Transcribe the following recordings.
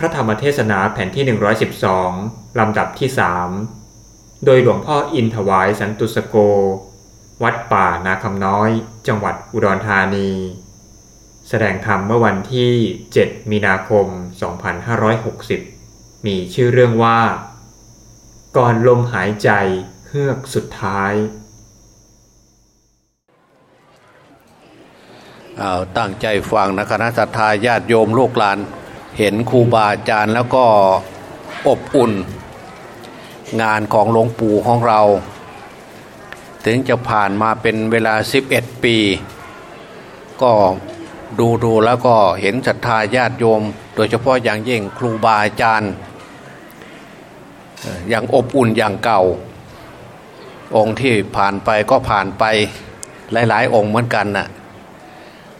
พระธรรมเทศนาแผ่นที่ 112 ลำดับที่ 3 โดยหลวงพ่ออินถวายสันตุสโก วัดป่านาคำน้อย จังหวัดอุดรธานี แสดงธรรมเมื่อวันที่ 7 มีนาคม 2560 มีชื่อเรื่องว่า ก่อนลมหายใจเฮือกสุดท้ายเอาตั้งใจฟังนะคณะสัตยาญาติโยมลูกหลาน เห็นครูบาอาจารย์แล้วก็อบอุ่น งานของหลวงปู่ของเรา ถึงจะผ่านมาเป็นเวลา 11 ปี ก็ดูดูแล้วก็เห็นศรัทธาญาติโยม โดยเฉพาะอย่างยิ่งครูบาอาจารย์เอ่อยังอบอุ่นอย่างเก่า องค์ที่ผ่านไปก็ผ่านไปหลาย ๆ องค์เหมือนกันน่ะ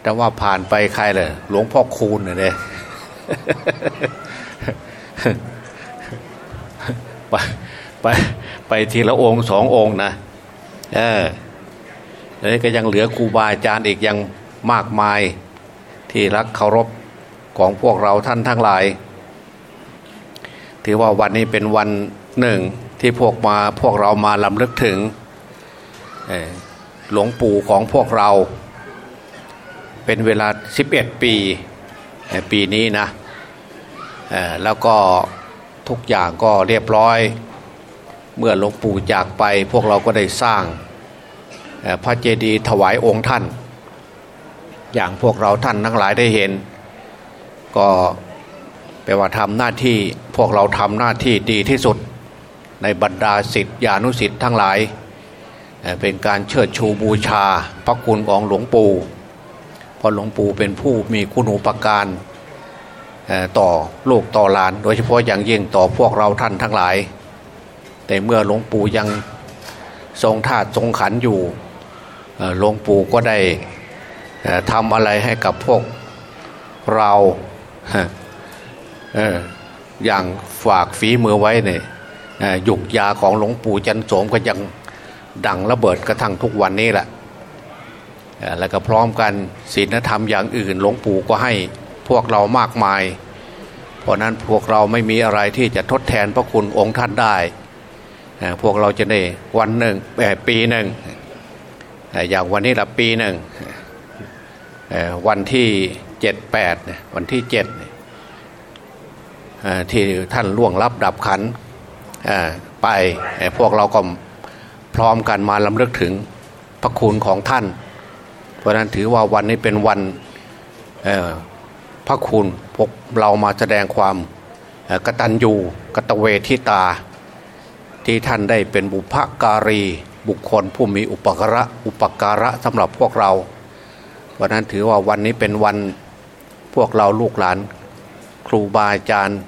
แต่ว่าผ่านไปใครเลยหลวงพ่อคูณเนี่ย ไปไปไปทีละองค์สององค์นะเออแล้วก็ยังเหลือครูบาอาจารย์อีกยังมากมายที่รักเคารพของพวกเราท่านทั้งหลาย ถือว่าวันนี้เป็นวันหนึ่งที่พวกมาพวกเรามาลำลึกถึงหลวงปู่ของพวกเรา เป็นเวลา 11 ปีเอ่อ ปีนี้นะแล้วก็ทุกอย่างก็เรียบร้อย เมื่อหลวงปู่จากไปพวกเราก็ได้สร้างพระเจดีย์ถวายองค์ท่าน อย่างพวกเราท่านทั้งหลายได้เห็น ก็แปลว่าทำหน้าที่พวกเราทำหน้าที่ดีที่สุด ในบรรดาสิทธิานุสิทธิ์ทั้งหลาย เป็นการเชิดชูบูชาพระคุณของหลวงปู่ พราะหลวงปู่เป็นผู้มีคุณูปการเอ่อต่อลูกต่อหลาน โดยเฉพาะอย่างยิ่งต่อพวกเราท่านทั้งหลาย แต่เมื่อหลวงปู่ยังทรงธาตุทรงขันอยู่หลวงปู่ก็ได้ทำอะไรให้กับพวกเราอย่างฝากฝีมือไว้เนี่ยหยุกยาของหลวงปู่จันโสมก็ยังดังระเบิดกระทั่งทุกวันนี้แหละ แล้วก็พร้อมกันศีลธรรมอย่างอื่น หลวงปู่ก็ให้พวกเรามากมาย เพราะนั้นพวกเราไม่มีอะไรที่จะทดแทนพระคุณองค์ท่านได้ พวกเราจะได้วันหนึ่งปีหนึ่งอย่างวันนี้ละปีหนึ่งวันที่เจ็ดแปดวันที่เจ็ดที่ท่านล่วงลับดับขันไปพวกเราก็พร้อมกันมาลำลึกถึงพระคุณของท่าน เพราะนั้นถือว่าวันนี้เป็นวันพระคุณพกเรามาแสดงความกตัญญูกตเวทิตา ที่ท่านได้เป็นบุพการี บุคคลผู้มีอุปการะอุปการะสำหรับพวกเราเพราะนั้นถือว่าวันนี้เป็นวันพวกเราลูกหลาน ครูบาอาจารย์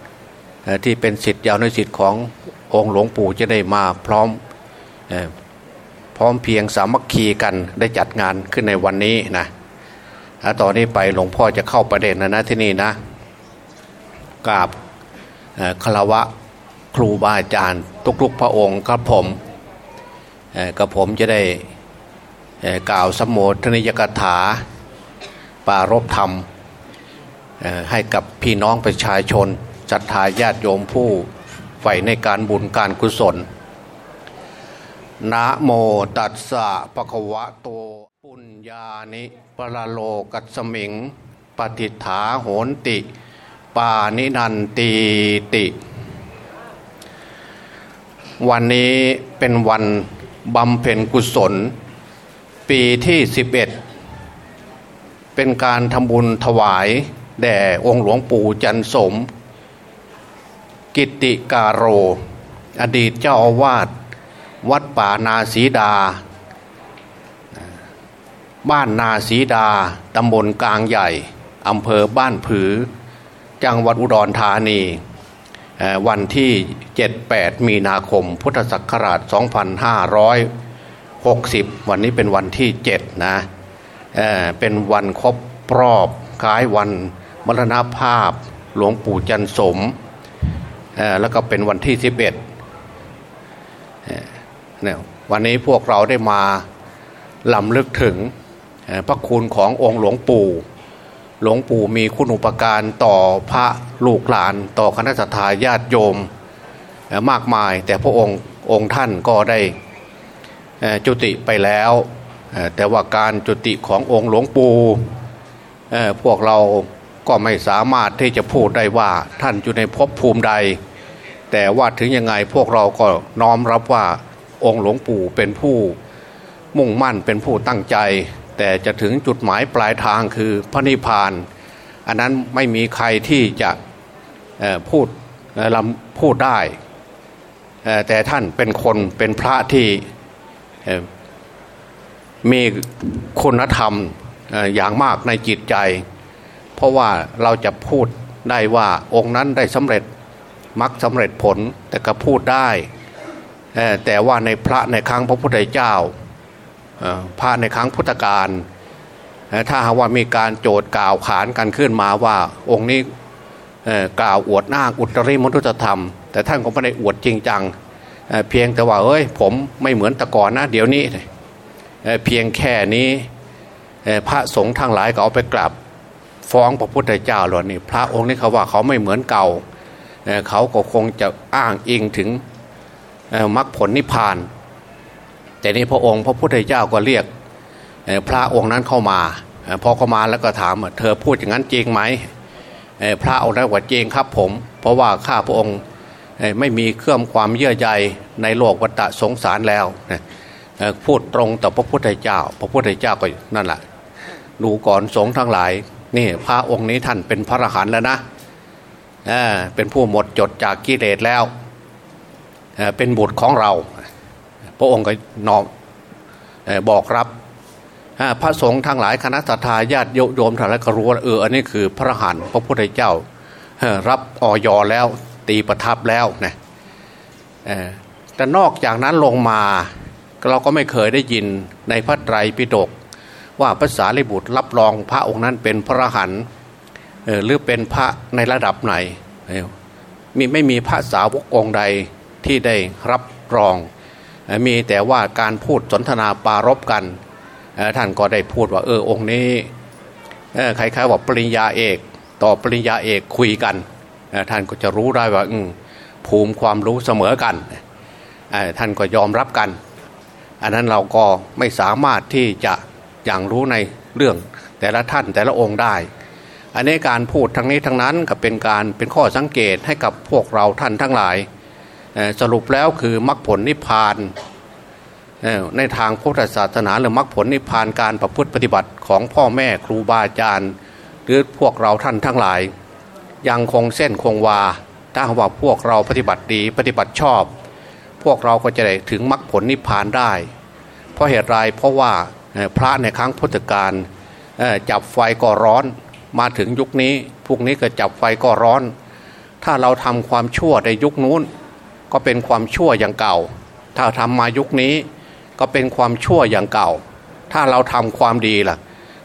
ที่เป็นสิทธิ์ยาวในสิทธิ์ขององค์หลวงปู่จะได้มาพร้อม ร้อมเพียงสามัคคีกันได้จัดงานขึ้นในวันนี้นะแล้วตอนนี้ไปหลวงพ่อจะเข้าประเด็นนะนะที่นี่นะกราบคารวะครูบาอาจารย์ทุกๆพระองค์ครับผมกับผมจะได้กล่าวสมโภชนิยกถาปารบธรรมให้กับพี่น้องประชาชนศรัทธาญาติโยมผู้ใฝ่ในการบุญการกุศล นะโมตัสสะปะคะวะโต ปุญญานิปะละโลกัสมิง ปฏิฐาโหนติ ปานินันตีติ วันนี้เป็นวันบำเพ็ญกุศล ปีที่ 11 เป็นการทำบุญถวาย แด่องค์หลวงปู่จันสม กิตติการโร อดีตเจ้าอาวาส วัดป่านาสีดา บ้านนาสีดา ตำบลกลางใหญ่ อำเภอบ้านผือ จังหวัดอุดรธานี วันที่ 78 มีนาคม พุทธศักราช 2560 วันนี้เป็นวันที่ 7 นะเเป็นวันครบรอบคล้ายวันมรณภาพหลวงปู่จันสม แล้วก็เป็นวันที่ 11 เนี่ยวันนี้พวกเราได้มาลำลึกถึงพระคุณขององค์หลวงปู่ หลวงปู่มีคุณอุปการต่อพระลูกหลาน ต่อคณะทาญาติโยมมากมาย แต่พระองค์องค์ท่านก็ได้จุติไปแล้ว แต่ว่าการจุติขององค์หลวงปู่พวกเราก็ไม่สามารถที่จะพูดได้ว่าท่านอยู่ในภพภูมิใด แต่ว่าถึงยังไงพวกเราก็น้อมรับว่า องค์หลวงปู่เป็นผู้มุ่งมั่นเป็นผู้ตั้งใจ แต่จะถึงจุดหมายปลายทางคือพระนิพพาน อันนั้นไม่มีใครที่จะพูดลำพูดได้ แต่ท่านเป็นคนเป็นพระที่มีคุณธรรมอย่างมากในจิตใจ เพราะว่าเราจะพูดได้ว่าองค์นั้นได้สำเร็จมักสำเร็จผลแต่ก็พูดได้ แต่ว่าในพระในครั้งพระพุทธเจ้าพระในครั้งพุทธกาลถ้าหากว่ามีการโจทย์กล่าวขานกันขึ้นมาว่าองค์นี้กล่าวอวดหน้าอุตริมนุษยธรรม แต่ท่านก็ไม่ได้อวดจริงจังเพียงแต่ว่าเอ้ยผมไม่เหมือนแต่ก่อนนะเดี๋ยวนี้เพียงแค่นี้พระสงฆ์ทั้งหลายก็เอาไปกราบฟ้องพระพุทธเจ้าหรอนี่พระองค์นี้เขาว่าเขาไม่เหมือนเก่าเขาก็คงจะอ้างอิงถึง มรรคผลนิพพาน แต่นี้พระองค์พระพุทธเจ้าก็เรียกพระองค์นั้นเข้ามาพอเข้ามาแล้วก็ถามเธอพูดอย่างนั้นจริงไหมพระองค์นั้นว่าจริงครับผม เพราะว่าข้าพระองค์ไม่มีเครื่องความเยื่อใยในโลกวัฏสงสารแล้วพูดตรงต่อพระพุทธเจ้า พระพุทธเจ้าก็นั่นแหละดูก่อนสงทั้งหลายนี่พระองค์นี้ท่านเป็นพระอรหันต์แล้วนะเป็นผู้หมดจดจากกิเลสแล้ว เป็นบุตรของเรา พระองค์ก็นอมบอกรับพระสงฆ์ทั้งหลายคณะสัตยาติโยมทั้งหลายก็รู้ว่าเอออันนี้คือพระหันพระพุทธเจ้ารับออยแล้วตีประทับแล้วนะแต่นอกจากนั้นลงมาเราก็ไม่เคยได้ยินในพระไตรปิฎกว่าภาษาลิบุตรรับรองพระองค์นั้นเป็นพระหันหรือเป็นพระในระดับไหนมีไม่มีพระสาวกองใด ที่ได้รับรอง มีแต่ว่าการพูดสนทนาปารบกันท่านก็ได้พูดว่าเออองค์นี้ใครๆว่าปริญญาเอก ต่อปริญญาเอกคุยกัน ท่านก็จะรู้ได้ว่าภูมิความรู้เสมอกัน ท่านก็ยอมรับกัน อันนั้นเราก็ไม่สามารถที่จะอย่างรู้ในเรื่องแต่ละท่านแต่ละองค์ได้ อันนี้การพูดทั้งนี้ทั้งนั้นก็เป็นการเป็นข้อสังเกตให้กับพวกเราท่านทั้งหลาย สรุปแล้วคือมรรคผลนิพพานในทางพุทธศาสนาหรือมรรคผลนิพพานการประพฤติปฏิบัติของพ่อแม่ครูบาอาจารย์หรือพวกเราท่านทั้งหลาย ยังคงเส้นคงวาถ้าว่าพวกเราปฏิบัติดีปฏิบัติชอบ พวกเราก็จะได้ถึงมรรคผลนิพพานได้ เพราะเหตุไรเพราะว่าพระในครั้งพุทธกาลจับไฟก็ร้อนมาถึงยุคนี้พวกนี้ก็จับไฟก็ร้อน ถ้าเราทำความชั่วในยุคนู้น ก็เป็นความชั่วอย่างเก่า ถ้าทำมายุคนี้ก็เป็นความชั่วอย่างเก่า ถ้าเราทำความดีล่ะ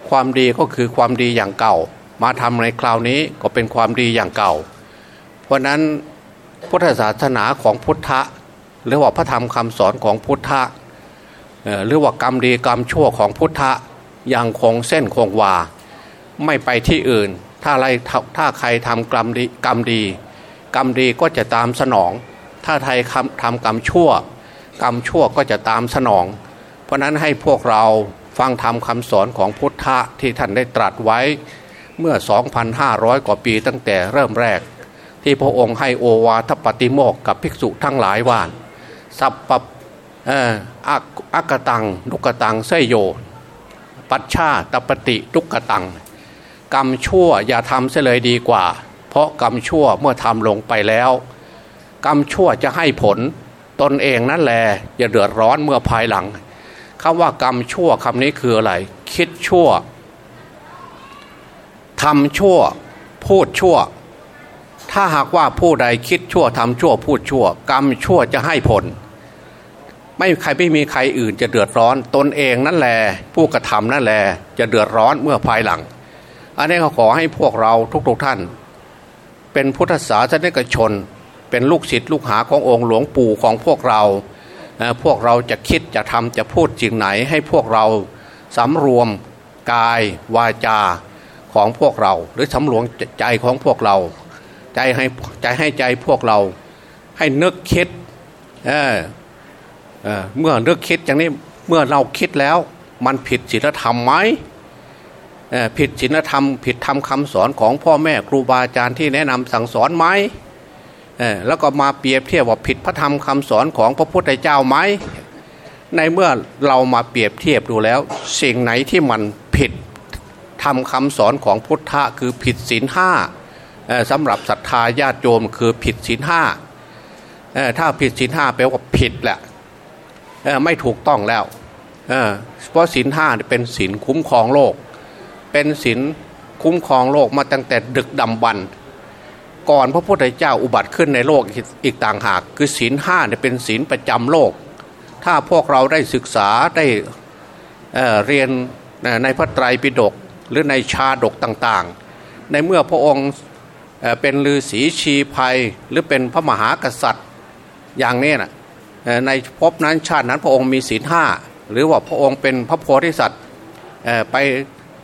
ความดีก็คือความดีอย่างเก่า มาทำในคราวนี้ก็เป็นความดีอย่างเก่า เพราะนั้นพุทธศาสนาของพุทธะหรือว่าพระธรรมคำสอนของพุทธะหรือว่ากรรมดีกรรมชั่วของพุทธะยังคงเส้นคงวา ไม่ไปที่อื่น ถ้าอะไรถ้าใครทำกรรมดีกรรมดี กรรมดีก็จะตามสนอง ถ้าไทยทำกรรมชั่ว กรรมชั่วก็จะตามสนอง เพราะนั้นให้พวกเราฟังธรรมคำสอนของพุทธะที่ท่านได้ตรัสไว้เมื่อ 2,500 กว่าปีตั้งแต่เริ่มแรก ที่พระองค์ให้โอวาทปฏิโมกกับภิกษุทั้งหลายว่านสัพปะอักตังลุกตังเสยโย ปัชชาตปฏิทุกตัง กรรมชั่วอย่าทำเสเลยดีกว่า เพราะกรรมชั่วเมื่อทำลงไปแล้ว กรรมชั่วจะให้ผล ตนเองนั่นแหละอย่าเดือดร้อนเมื่อภายหลังคำว่ากรรมชั่วคำนี้คืออะไร คิดชั่วทำชั่ว พูดชั่ว ถ้าหากว่าผู้ใดคิดชั่วทำชั่ว พูดชั่ว กรรมชั่วจะให้ผล ไม่ใครไม่มีใครอื่นจะเดือดร้อน ตนเองนั่นแหละผู้กระทำนั่นแหละจะเดือดร้อนเมื่อภายหลัง อันนี้เขาขอให้พวกเราทุกๆทท่าน เป็นพุทธศาสนิกชน เป็นลูกศิษย์ลูกหาขององค์หลวงปู่ของพวกเรา พวกเราจะคิดจะทำจะพูดจริงไหนให้พวกเราสำรวมกายวาจาของพวกเรา หรือสำรวมใจของพวกเรา ใจให้ใจให้ใจพวกเรา ให้นึกคิดเเเมื่อนึกคิดอย่างนี้เมื่อเราคิดแล้วมันผิดศีลธรรมไหมผิดศีลธรรม ผิดธรรมคาสอนของพ่อแม่ครูบาอาจารย์ที่แนะนำสั่งสอนไหม แล้วก็มาเปรียบเทียบว่าผิดพระธรรมคำสอนของพระพุทธเจ้าไหมในเมื่อเรามาเปรียบเทียบดูแล้ว สิ่งไหนที่มันผิดทำคำสอนของพุทธะคือผิดศีลห้าสำหรับศรัทธาญาติโยมคือผิดศีลห้าถ้าผิดศีลห้าแปลว่าผิดแหละไม่ถูกต้องแล้วเพราะศีลห้าเป็นศีลคุ้มครองโลก เป็นศีลคุ้มครองโลกมาตั้งแต่ดึกดำบรร ก่อนพระพุทธเจ้าอุบัติขึ้นในโลกอีกต่างหาก คือศีลห้าเนี่ยเป็นศีลประจำโลก ถ้าพวกเราได้ศึกษาได้เเรียนในพระไตรปิฎกหรือในชาดกต่างๆ ในเมื่อพระองค์เป็นฤาษีชีภัยหรือเป็นพระมหากษัตริย์อย่างนี้นะในภพนั้นชาตินั้นพระองค์มีศีลห้าหรือว่าพระองค์เป็นพระโพธิสัตว์ไป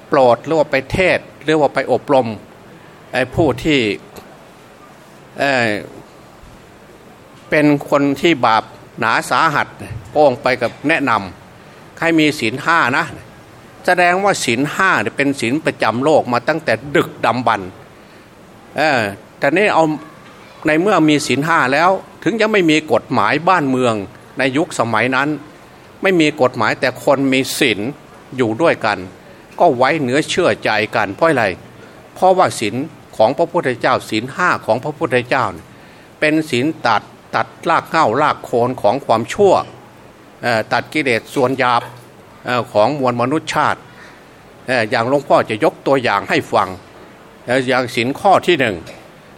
โปรดหรือว่าไปเทศหรือว่าไปอบรมผู้ที่ เป็นคนที่บาปหนาสาหัสพระองค์ไปกับแนะนำให้มีศีลห้านะแสดงว่าศีลห้าเป็นศีลประจำโลกมาตั้งแต่ดึกดำบรรแต่นี่เอาในเมื่อมีศีลห้าแล้ว ถึงยังไม่มีกฎหมายบ้านเมืองในยุคสมัยนั้น ไม่มีกฎหมายแต่คนมีศีลอยู่ด้วยกัน ก็ไว้เนื้อเชื่อใจกันเพราะอะไร เพราะว่าศีล ของพระพุทธเจ้าศีลห้าของพระพุทธเจ้า เป็นศีลตัดตัดรากเง้ารากโคนของความชั่วตัดกิเลสส่วนหยาบของมวลมนุษยชาติ อย่างหลวงพ่อจะยกตัวอย่างให้ฟัง อย่างสินข้อที่หนึ่ง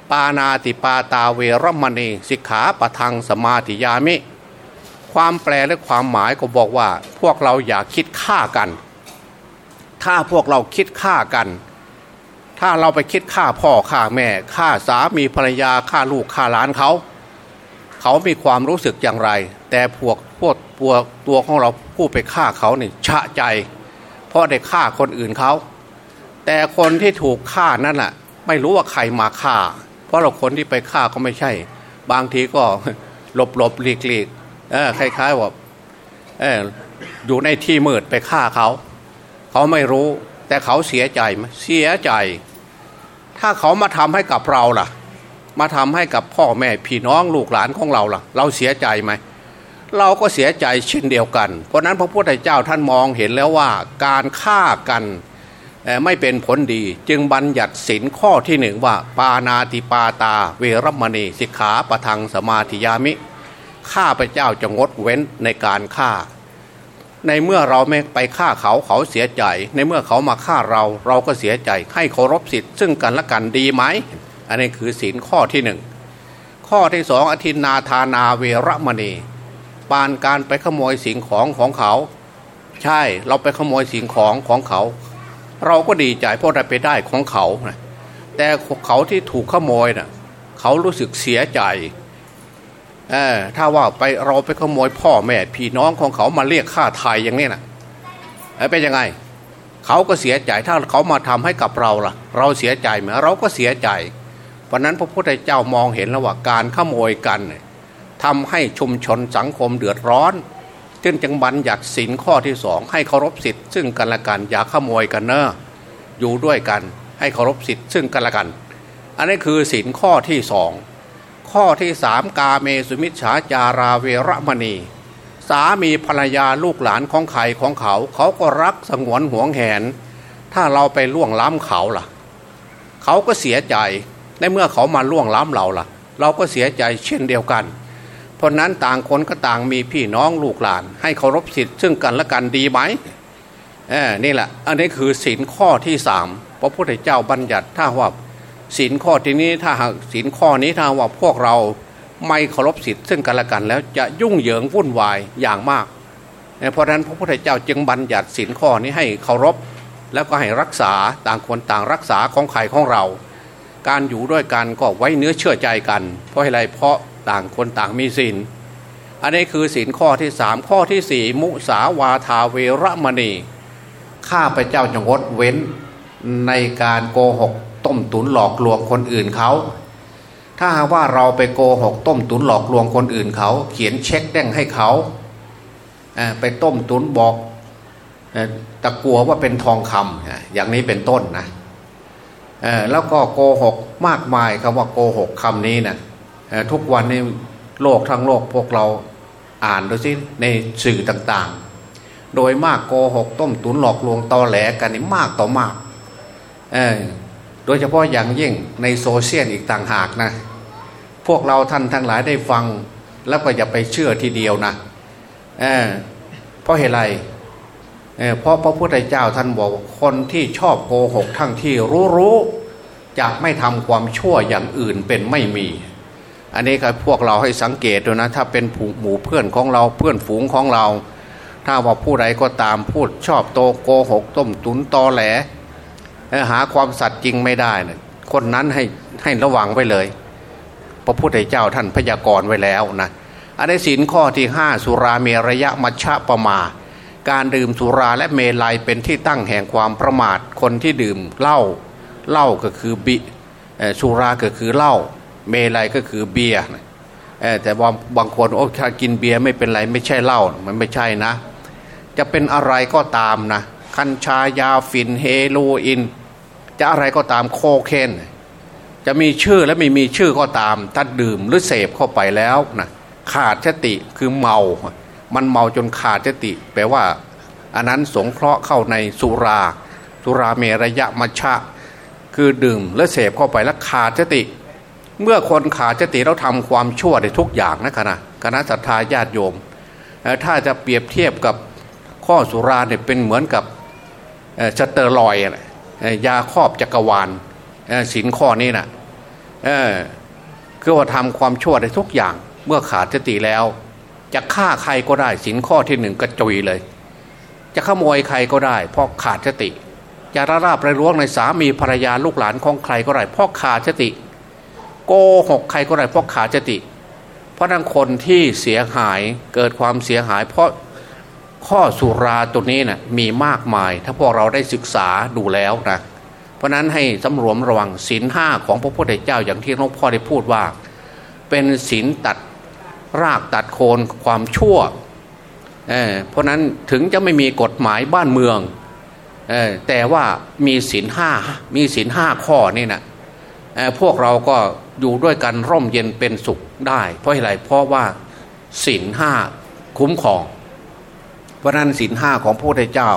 ปานาติปาตาเวรมณีสิกขาปะทังสมาธิยามิ ความแปลและความหมายก็บอกว่าพวกเราอย่าคิดฆ่ากัน ถ้าพวกเราคิดฆ่ากัน ถ้าเราไปคิดฆ่าพ่อฆ่าแม่ฆ่าสามีภรรยาฆ่าลูกฆ่าหลานเขา เขามีความรู้สึกอย่างไร แต่พวกพวกตัวตัวของเราผู้ไปฆ่าเขาเนี่ยชะใจ เพราะได้ฆ่าคนอื่นเขา แต่คนที่ถูกฆ่านั่นแหละไม่รู้ว่าใครมาฆ่า เพราะเราคนที่ไปฆ่าก็ไม่ใช่ บางทีก็หลบหลบหลีกหลีกเออคล้ายๆว่าเอออยู่ในที่มืดไปฆ่าเขา เขาไม่รู้แต่เขาเสียใจไหมเสียใจ ถ้าเขามาทำให้กับเราล่ะ มาทำให้กับพ่อแม่พี่น้องลูกหลานของเราล่ะ เราเสียใจไหม เราก็เสียใจเช่นเดียวกัน เพราะนั้นพระพุทธเจ้าท่านมองเห็นแล้วว่าการฆ่ากันไม่เป็นผลดีจึงบัญญัติสินข้อที่หนึ่งว่า ปานาติปาตา เวรมณีสิกขาปะทังสมาธิยามิ ข้าพเจ้าจะงดเว้นในการฆ่า ในเมื่อเราไม่ไปฆ่าเขาเขาเสียใจ ในเมื่อเขามาฆ่าเราเราก็เสียใจ ให้เคารพสิทธิ์ซึ่งกันและกันดีไหม อันนี้คือสินข้อที่หนึ่งข้อที่สองอธินาธานาเวรมณี ปานการไปขโมยสิ่งของของเขา ใช่เราไปขโมยสิ่งของของเขา เราก็ดีใจเพราะเราไปได้ของเขาแต่เขาที่ถูกขโมยน่ะเขารู้สึกเสียใจ เออถ้าว่าไปเราไปขโมยพ่อแม่พี่น้องของเขามาเรียกค่าไทยอย่างนี้น่ะเป็นยังไง เขาก็เสียใจถ้าเขามาทำให้กับเราล่ะ เราเสียใจไหมเราก็เสียใจ เพราะนั้นพระพุทธเจ้ามองเห็นแล้วว่าการขโมยกันเนี่ยทำให้ชุมชนสังคมเดือดร้อนจึงจึงบัญญัติสินข้อที่สองให้เคารพสิทธิ์ซึ่งกันและกันอย่าขโมยกันเนอะอยู่ด้วยกัน ให้เคารพสิทธิ์ซึ่งกันและกัน อันนี้คือสินข้อที่สอง ข้อที่สามกาเมสุมิชฌาจาราเวรมณี สามีภรรยาลูกหลานของใครของเขา เขาก็รักสงวนห่วงแหน ถ้าเราไปล่วงล้ำเขาล่ะ เขาก็เสียใจในเมื่อเขามาล่วงล้ำเราล่ะ เราก็เสียใจเช่นเดียวกัน เพราะนั้นต่างคนก็ต่างมีพี่น้องลูกหลาน ให้เคารพสิทธิ์ซึ่งกันและกันดีไหมเออนี่แหละ อันนี้คือศินข้อที่สามพระพุทธเจ้าบัญญัติถ้าว่า ศินข้อที่นี้ถ้าหากศินข้อนี้ถ้าว่าพวกเราไม่เคารพสิทธิ์ซึ่งกันและกัน แล้วจะยุ่งเหยิงวุ่นวายอย่างมาก เพราะฉะนั้นพระพุทธเจ้าจึงบัญญัติศินข้อนี้ให้เคารพ แล้วก็ให้รักษาต่างคนต่างรักษาของใครของเรา การอยู่ด้วยกันก็ไว้เนื้อเชื่อใจกัน เพราะอะไรเพราะต่างคนต่างมีศีลอันนี้คือศีลข้อที่สามข้อที่สี่มุสาวาทาเวรมณีข้าพเจ้าจะงดเว้นในการโกหก ต้มตุนหลอกลวงคนอื่นเขา ถ้าหากว่าเราไปโกหกต้มตุนหลอกลวงคนอื่นเขา เขียนเช็คแดงให้เขาไปต้มตุนบอกตะกัวว่าเป็นทองคำอย่างนี้เป็นต้นนะแล้วก็โกหกมากมายคำว่าโกหกคำนี้นะทุกวันนี้โลกทั้งโลกพวกเราอ่านดูสิในสื่อต่างๆ โดยมากโกหกต้มตุนหลอกลวงตอแหลกันนี่มากต่อมาก โดยเฉพาะอย่างยิ่งในโซเชียลอีกต่างหากนะ พวกเราท่านทั้งหลายได้ฟัง แล้วก็อย่าไปเชื่อทีเดียวนะเเพราะเหตุไรเเพราะพระพุทธเจ้าท่านบอกคนที่ชอบโกหกทั้งที่รู้รู้จะไม่ทำความชั่วอย่างอื่นเป็นไม่มี อันนี้ก็พวกเราให้สังเกตดูนะ ถ้าเป็นหมู่เพื่อนของเราเพื่อนฝูงของเรา ถ้าว่าผู้ใดก็ตามพูดชอบโตโกหกต้มตุนตอแหล หาความสัตย์จริงไม่ได้นะคนนั้นให้ให้ระวังไว้เลย พระพุทธเจ้าท่านพยากรณ์ไว้แล้วนะอันในสินข้อที่ห้าสุราเมรยะมัชฌะประมา การดื่มสุราและเมลัยเป็นที่ตั้งแห่งความประมาทคนที่ดื่มเหล้าเหล้าก็คือบิสุราก็คือเหล้าเมลัยก็คือเบียร์แต่ว่าบางคนโอ้ถ้ากินเบียร์ไม่เป็นไรไม่ใช่เหล้ามันไม่ใช่นะ จะเป็นอะไรก็ตามนะ คัญชายาฝิ่นเฮโรอีน จะอะไรก็ตามโคเคนจะมีชื่อและไม่มีชื่อก็ตาม ถ้าดื่มหรือเสพเข้าไปแล้วนะขาดสติคือเมา มันเมาจนขาดสติ แปลว่า อันนั้นสงเคราะห์เข้าในสุรา สุราเมรยะมัชชะ คือดื่มและเสพเข้าไปแล้วขาดสติ เมื่อคนขาดสติเราทำความชั่วในทุกอย่างนะคณะคณะศรัทธาญาติโยม ถ้าจะเปรียบเทียบกับข้อสุราเนี่ยเป็นเหมือนกับสเตียรอยด์ ยาครอบจักรวาลศีลข้อนี้นะคือว่าทำความชั่วในทุกอย่างเมื่อขาดสติแล้ว จะฆ่าใครก็ได้สินข้อที่หนึ่งกระจุยเลย จะขโมยใครก็ได้ เพราะขาดสติจะระราบระล้วงในสามีภรรยาลูกหลานของใครก็ได้เพราะขาดสติ โกหกใครก็ได้เพราะขาดสติ เพราะนั้นคนที่เสียหายเกิดความเสียหาย เพราะ ข้อสุราตัวนี้นะ่ะมีมากมาย ถ้าพวกเราได้ศึกษาดูแล้วนะเพราะนั้นให้สำรวมระวังศีลห้าของพระพุทธเจ้าอย่างที่หลวงพ่อได้พูดว่า เป็นศีลตัดรากตัดโคนความชั่วเเพราะนั้นถึงจะไม่มีกฎหมายบ้านเมืองแต่ว่ามีศีลห้ามีศีลห้าข้อนี่นะพวกเราก็อยู่ด้วยกันร่มเย็นเป็นสุขได้ เพราะอะไรเพราะว่าศีลห้าคุ้มครอง เพราะนั้นศีลห้าของพระพุทธเจ้า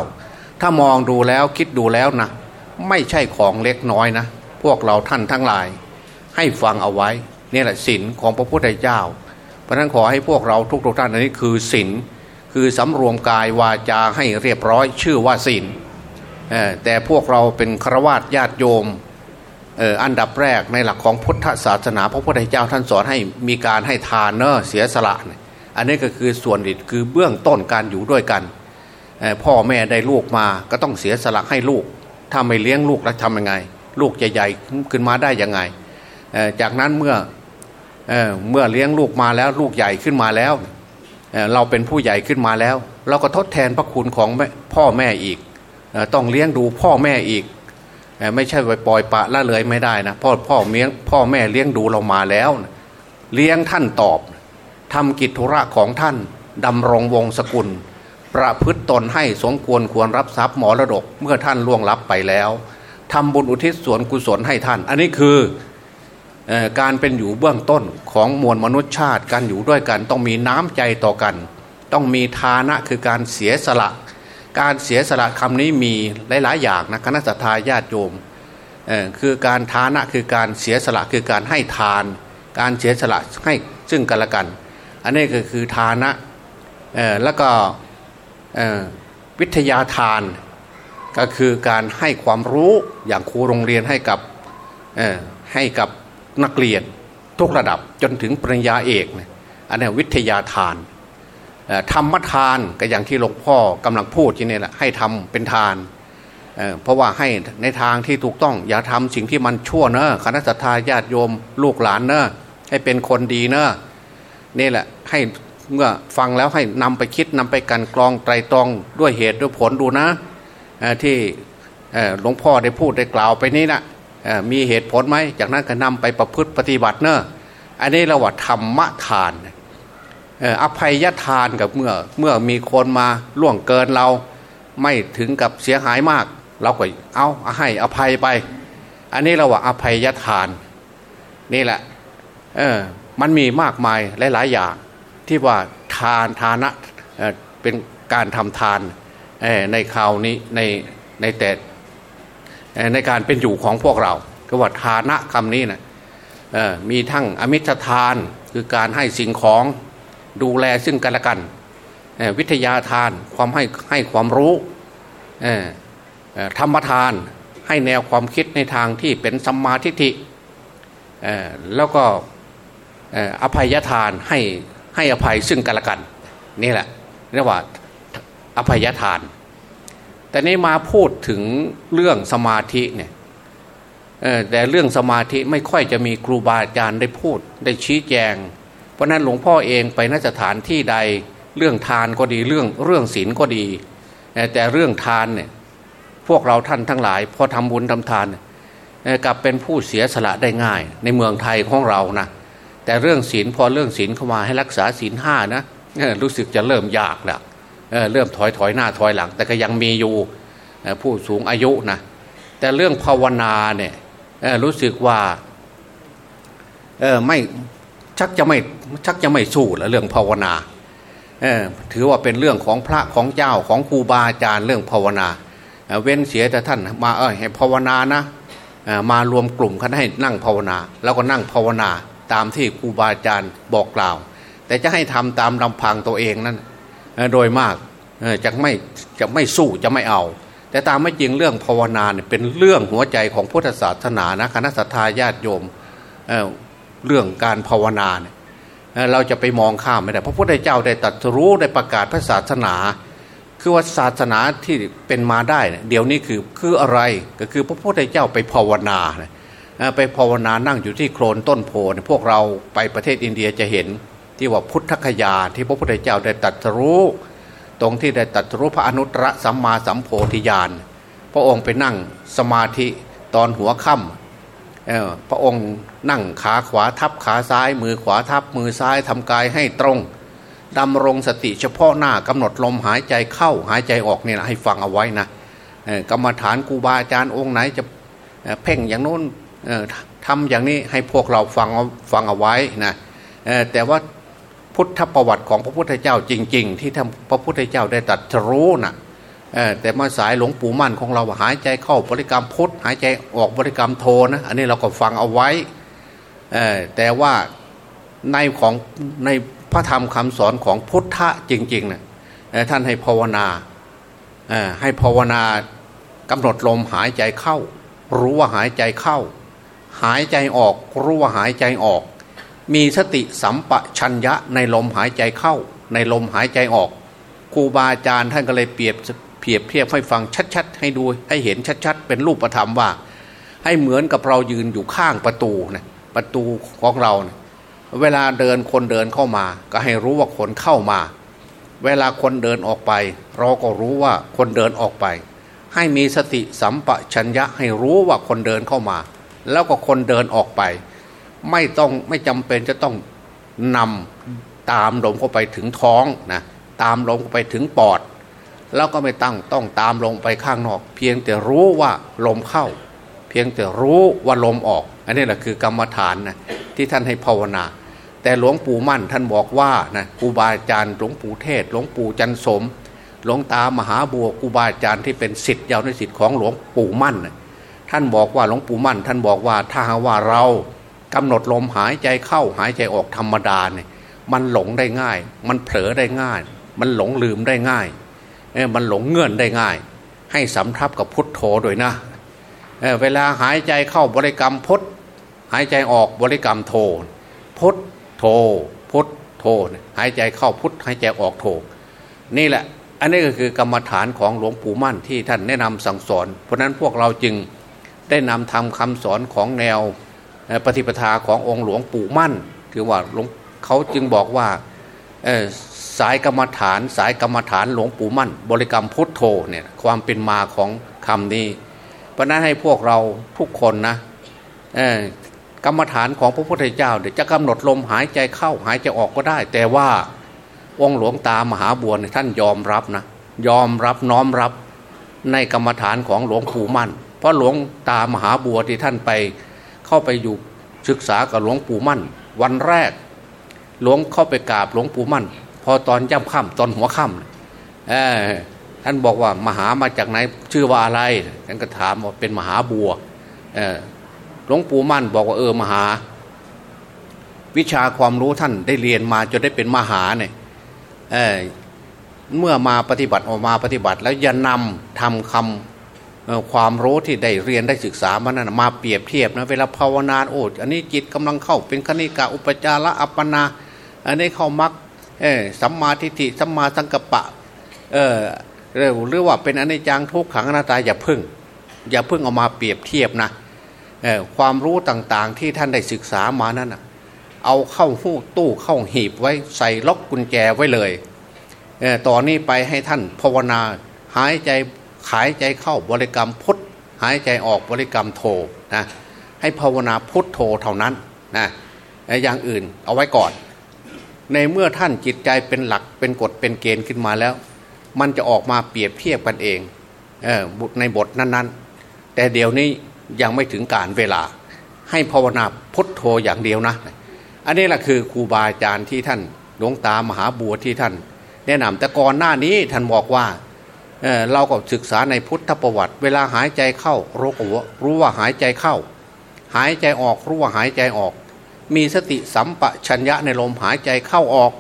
ถ้ามองดูแล้วคิดดูแล้วนะไม่ใช่ของเล็กน้อยนะ พวกเราท่านทั้งหลาย ให้ฟังเอาไว้นี่แหละศีลของพระพุทธเจ้า เพราะนั้นขอให้พวกเราทุกๆท่านนี้คือศีลคือสำรวมกายวาจาให้เรียบร้อยชื่อว่าศีลแต่พวกเราเป็นครวญญาติโยมอันดับแรกในหลักของพุทธศาสนา พระพุทธเจ้าท่านสอนให้มีการให้ทานเนอะเสียสละ อันนี้ก็คือส่วนดิคือเบื้องต้นการอยู่ด้วยกัน พ่อแม่ได้ลูกมาก็ต้องเสียสละให้ลูก ถ้าไม่เลี้ยงลูกแล้วทำยังไง ลูกใหญ่ขึ้นมาได้ยังไง จากนั้นเมื่อเมื่อเลี้ยงลูกมาแล้วลูกใหญ่ขึ้นมาแล้วเราเป็นผู้ใหญ่ขึ้นมาแล้ว เราก็ทดแทนพระคุณของพ่อแม่อีก ต้องเลี้ยงดูพ่อแม่อีก ไม่ใช่ไปปล่อยปะละเลยไม่ได้นะพ่อพ่อเลี้ยงพ่อแม่เลี้ยงดูเรามาแล้ว เลี้ยงท่านตอบ ทำกิจธุระของท่านดำรงวงศกุล ประพฤตตนให้สมควรควรรับทรัพย์หมรดกเมื่อท่านล่วงลับไปแล้วทำบุญอุทิศส่วนกุศลให้ท่าน อันนี้คือการเป็นอยู่เบื้องต้นของมวลมนุษยชาติการอยู่ด้วยกันต้องมีน้ำใจต่อกัน ต้องมีทานะคือการเสียสละ การเสียสละคำนี้มีหลาย ๆ อย่างนะคณะสัตยาญาติโยมคือการทานะคือการเสียสละคือการให้ทาน การเสียสละให้ซึ่งกันและกัน อันนี้ก็คือทานะแล้วก็วิทยาทานก็คือการให้ความรู้อย่างครูโรงเรียนให้กับให้กับนักเรียนทุกระดับจนถึงปริญญาเอกอันนี้วิทยาทานธรรมทานก็อย่างที่หลวงพ่อกำลังพูดที่นี่แหละให้ทำเป็นทานเเพราะว่าให้ในทางที่ถูกต้อง อย่าทำสิ่งที่มันชั่วเนอะคณะสัตยาญาติโยมลูกหลานเนอะให้เป็นคนดีเนอะ นี่แหละให้เมื่อฟังแล้วให้นำไปคิดนำไปกันกรองไตรตรองด้วยเหตุด้วยผลดูนะที่หลวงพ่อได้พูดได้กล่าวไปนี้นะมีเหตุผลไหมจากนั้นก็นำไปประพฤติปฏิบัติเนอะอันนี้เราว่าธรรมทานอภัยทานกับเมื่อเมื่อมีคนมาล่วงเกินเราไม่ถึงกับเสียหายมาก เราก็เอาให้อภัยไป อันนี้เราว่าอภัยทาน นี่แหละ เออ มันมีมากมายหลาย ๆ อย่าง ที่ว่าทานทานะเป็นการทำทานในคราวนี้ในในแต่ในการเป็นอยู่ของพวกเรา ก็ว่าทานะคำนี้นะมีทั้งอมิตรทานคือการให้สิ่งของดูแลซึ่งกันและกันวิทยาทานความให้ให้ความรู้ธรรมทานให้แนวความคิดในทางที่เป็นสัมมาทิฏฐิแล้วก็ อภัยทานให้ให้อภัยซึ่งกันและกันนี่แหละเรียกว่าอภัยทาน แต่นี้มาพูดถึงเรื่องสมาธิเนี่ยแต่เรื่องสมาธิไม่ค่อยจะมีครูบาอาจารย์ได้พูดได้ชี้แจง เพราะนั้นหลวงพ่อเองไปนสถานที่ใดเรื่องทานก็ดีเรื่องเรื่องศีลก็ดี แต่เรื่องทานเนี่ยพวกเราท่านทั้งหลาย พอทำบุญทำทานกลับเป็นผู้เสียสละได้ง่าย ในเมืองไทยของเรานะ แต่เรื่องศีลพอเรื่องศีลเข้ามาให้รักษาศีลห้านะรู้สึกจะเริ่มยากแล้วเเริ่มถอยถอยหน้าถอยหลัง แต่ก็ยังมีอยู่ผู้สูงอายุนะแต่เรื่องภาวนาเนี่ยรู้สึกว่าไม่ชักจะไม่ชักจะไม่สู้แล้วเรื่องภาวนาถือว่าเป็นเรื่องของพระของเจ้าของครูบาอาจารย์เรื่องภาวนาเว้นเสียแต่ท่านมาเออให้ภาวนานะมารวมกลุ่มกันให้นั่งภาวนา แล้วก็นั่งภาวนา ตามที่ครูบาอาจารย์บอกกล่าว แต่จะให้ทำตามลำพังตัวเองนั้นโดยมากจะไม่จะไม่สู้จะไม่เอา แต่ตามไม่จริงเรื่องภาวนาเนี่ยเป็นเรื่องหัวใจของพุทธศาสนานะคณะสัตยาญาติโยมเอ่อเรื่องการภาวนาเนี่ยเเราจะไปมองข้ามไม่ได้เพราะพระพุทธเจ้าได้ตรัสรู้ได้ประกาศพระศาสนา คือว่าศาสนาที่เป็นมาได้เเดี๋ยวนี้คือคืออะไรก็คือพระพุทธเจ้าไปภาวนาเนี่ย ไปภาวนานั่งอยู่ที่โคลนต้นโพนี่พวกเราไปประเทศอินเดียจะเห็นที่ว่าพุทธคยาที่พระพุทธเจ้าได้ตรัสรู้ ตรงที่ได้ตรัสรู้พระอนุตตรสัมมาสัมโพธิญาณพระองค์ไปนั่งสมาธิตอนหัวค่ำพระองค์นั่งขาขวาทับขาซ้าย มือขวาทับมือซ้ายทำกายให้ตรงดำรงสติเฉพาะหน้ากำหนดลมหายใจเข้าหายใจออกเนี่ยนะให้ฟังเอาไว้นะกรรมฐานครูบาอาจารย์องค์ไหนจะเพ่งอย่างโน้น ทำอย่างนี้ให้พวกเราฟังเอาฟังเอาไว้นะแต่ว่าพุทธประวัติของพระพุทธเจ้าจริง ๆ ที่ทพระพุทธเจ้าได้ตรัสรู้นะแต่มาสายหลวงปู่มั่นของเราหายใจเข้าบริกรรมพุทธหายใจออกบริกรรมโทนะอันนี้เราก็ฟังเอาไว้แต่ว่าในของในพระธรรมคำสอนของพุทธะจริงๆนะเอ่อท่านให้ภาวนาให้ภาวนากำหนดลมหายใจเข้า รู้ว่าหายใจเข้า หายใจออกรู้ว่าหายใจออก มีสติสัมปชัญญะในลมหายใจเข้า ในลมหายใจออกครูบาอาจารย์ท่านก็เลยเปรียบเปรียบเทียบให้ฟังชัดๆ ให้ดูให้เห็นชัดๆ เป็นรูปธรรมว่า ให้เหมือนกับเรายืนอยู่ข้างประตูนะประตูของเรานะเวลาเดินคนเดินเข้ามา ก็ให้รู้ว่าคนเข้ามา เวลาคนเดินออกไป เราก็รู้ว่าคนเดินออกไป ให้มีสติสัมปชัญญะให้รู้ว่าคนเดินเข้ามา แล้วก็คนเดินออกไป ไม่ต้องไม่จำเป็นจะต้องนำตามลมเข้าไปถึงท้องนะตามลมเข้าไปถึงปอด แล้วก็ไม่ตั้งต้องตามลงไปข้างนอก เพียงแต่รู้ว่าลมเข้า เพียงแต่รู้ว่าลมออก อันนี้แหละคือกรรมฐานนะที่ท่านให้ภาวนา แต่หลวงปู่มั่นท่านบอกว่านะครูบาอาจารย์หลวงปู่เทศหลวงปู่จันสมหลวงตามหาบัวครูบาอาจารย์ที่เป็นสิทธิ์ยาวในสิทธิ์ของหลวงปู่มั่นนะ ท่านบอกว่าหลวงปู่มั่น ท่านบอกว่าถ้าหาว่าเรากำหนดลมหายใจเข้าหายใจออกธรรมดาเนี่ยมันหลงได้ง่าย มันเผลอได้ง่าย มันหลงลืมได้ง่ายเอ้ยมันหลงเงื่อนได้ง่าย ให้สำทับกับพุทโธด้วยนะเอ้ยเวลาหายใจเข้าบริกรรมพุทหายใจออกบริกรรมโทพุทโทพุทโทหายใจเข้าพุทหายใจออกโทนี่แหละ อันนี้ก็คือกรรมฐานของหลวงปู่มั่นที่ท่านแนะนำสั่งสอน เพราะนั้นพวกเราจึง ได้นำทำคำสอนของแนวปฏิปทาขององค์หลวงปู่มั่น คือว่าหลวงเขาจึงบอกว่าสายกรรมฐาน สายกรรมฐานหลวงปู่มั่น บริกรรมพุทโธเนี่ยความเป็นมาของคำนี้ เพราะนั้นให้พวกเราทุกคนนะกรรมฐานของพระพุทธเจ้าเดี๋ยวจะกำหนดลมหายใจเข้าหายใจออกก็ได้ แต่ว่าองค์หลวงตามหาบัวเนี่ยท่านยอมรับนะยอมรับน้อมรับในกรรมฐานของหลวงปู่มั่น ราะหลวงตามหาบัวที่ท่านไป เข้าไปอยู่ศึกษากับหลวงปู่มั่น วันแรก หลวงเข้าไปกราบหลวงปู่มั่น พอตอนย่ำค่ำตอนหัวค่ำท่านบอกว่ามหามาจากไหนชื่อว่าอะไรท่านก็ถามว่าเป็นมหาบัวหลวงปู่มั่นบอกว่าเออมหา วิชาความรู้ท่านได้เรียนมาจนได้เป็นมหาเนี่ยเเมื่อมาปฏิบัติออกมาปฏิบัติ แล้วอย่านำทำคำ ความรู้ที่ได้เรียนได้ศึกษามานั้นมาเปรียบเทียบนะเวลาภาวนาโอ้อันนี้จิตกำลังเข้าเป็นคณิกาอุปจาระอัปปนา อันนี้เข้ามักสัมมาทิฏฐิสัมมาสังกัปปะเออหรือว่าเป็นอนิจจังทุกขังอนัตตาอย่าพึ่ง อย่าพึ่งเอามาเปรียบเทียบนะความรู้ต่างๆที่ท่านได้ศึกษามานั้นเอาเข้าหู้ตู้เข้าหีบไว้ใส่ล็อกกุญแจไว้เลยต่อนนี้ไปให้ท่านภาวนาหายใจ ขายใจเข้าบริกรรมพุทหายใจออกบริกรรมโทนะให้ภาวนาพุทโธเท่านั้นนะอย่างอื่นเอาไว้ก่อน ในเมื่อท่านจิตใจเป็นหลักเป็นกฎเป็นเกณฑ์ขึ้นมาแล้ว มันจะออกมาเปรียบเทียบกันเองเออในบทนั้นๆ แต่เดี๋ยวนี้ยังไม่ถึงการเวลา ให้ภาวนาพุทโธอย่างเดียวนะ อันนี้แหละคือครูบาอาจารย์ที่ท่านหลวงตามหาบัวที่ท่าน แนะนำแต่ก่อนหน้านี้ท่านบอกว่า เเราก็ศึกษาในพุทธประวัติ เวลาหายใจเข้ารู้ว่ารู้ว่าหายใจเข้า หายใจออกรู้ว่าหายใจออก มีสติสัมปชัญญะในลมหายใจเข้าออก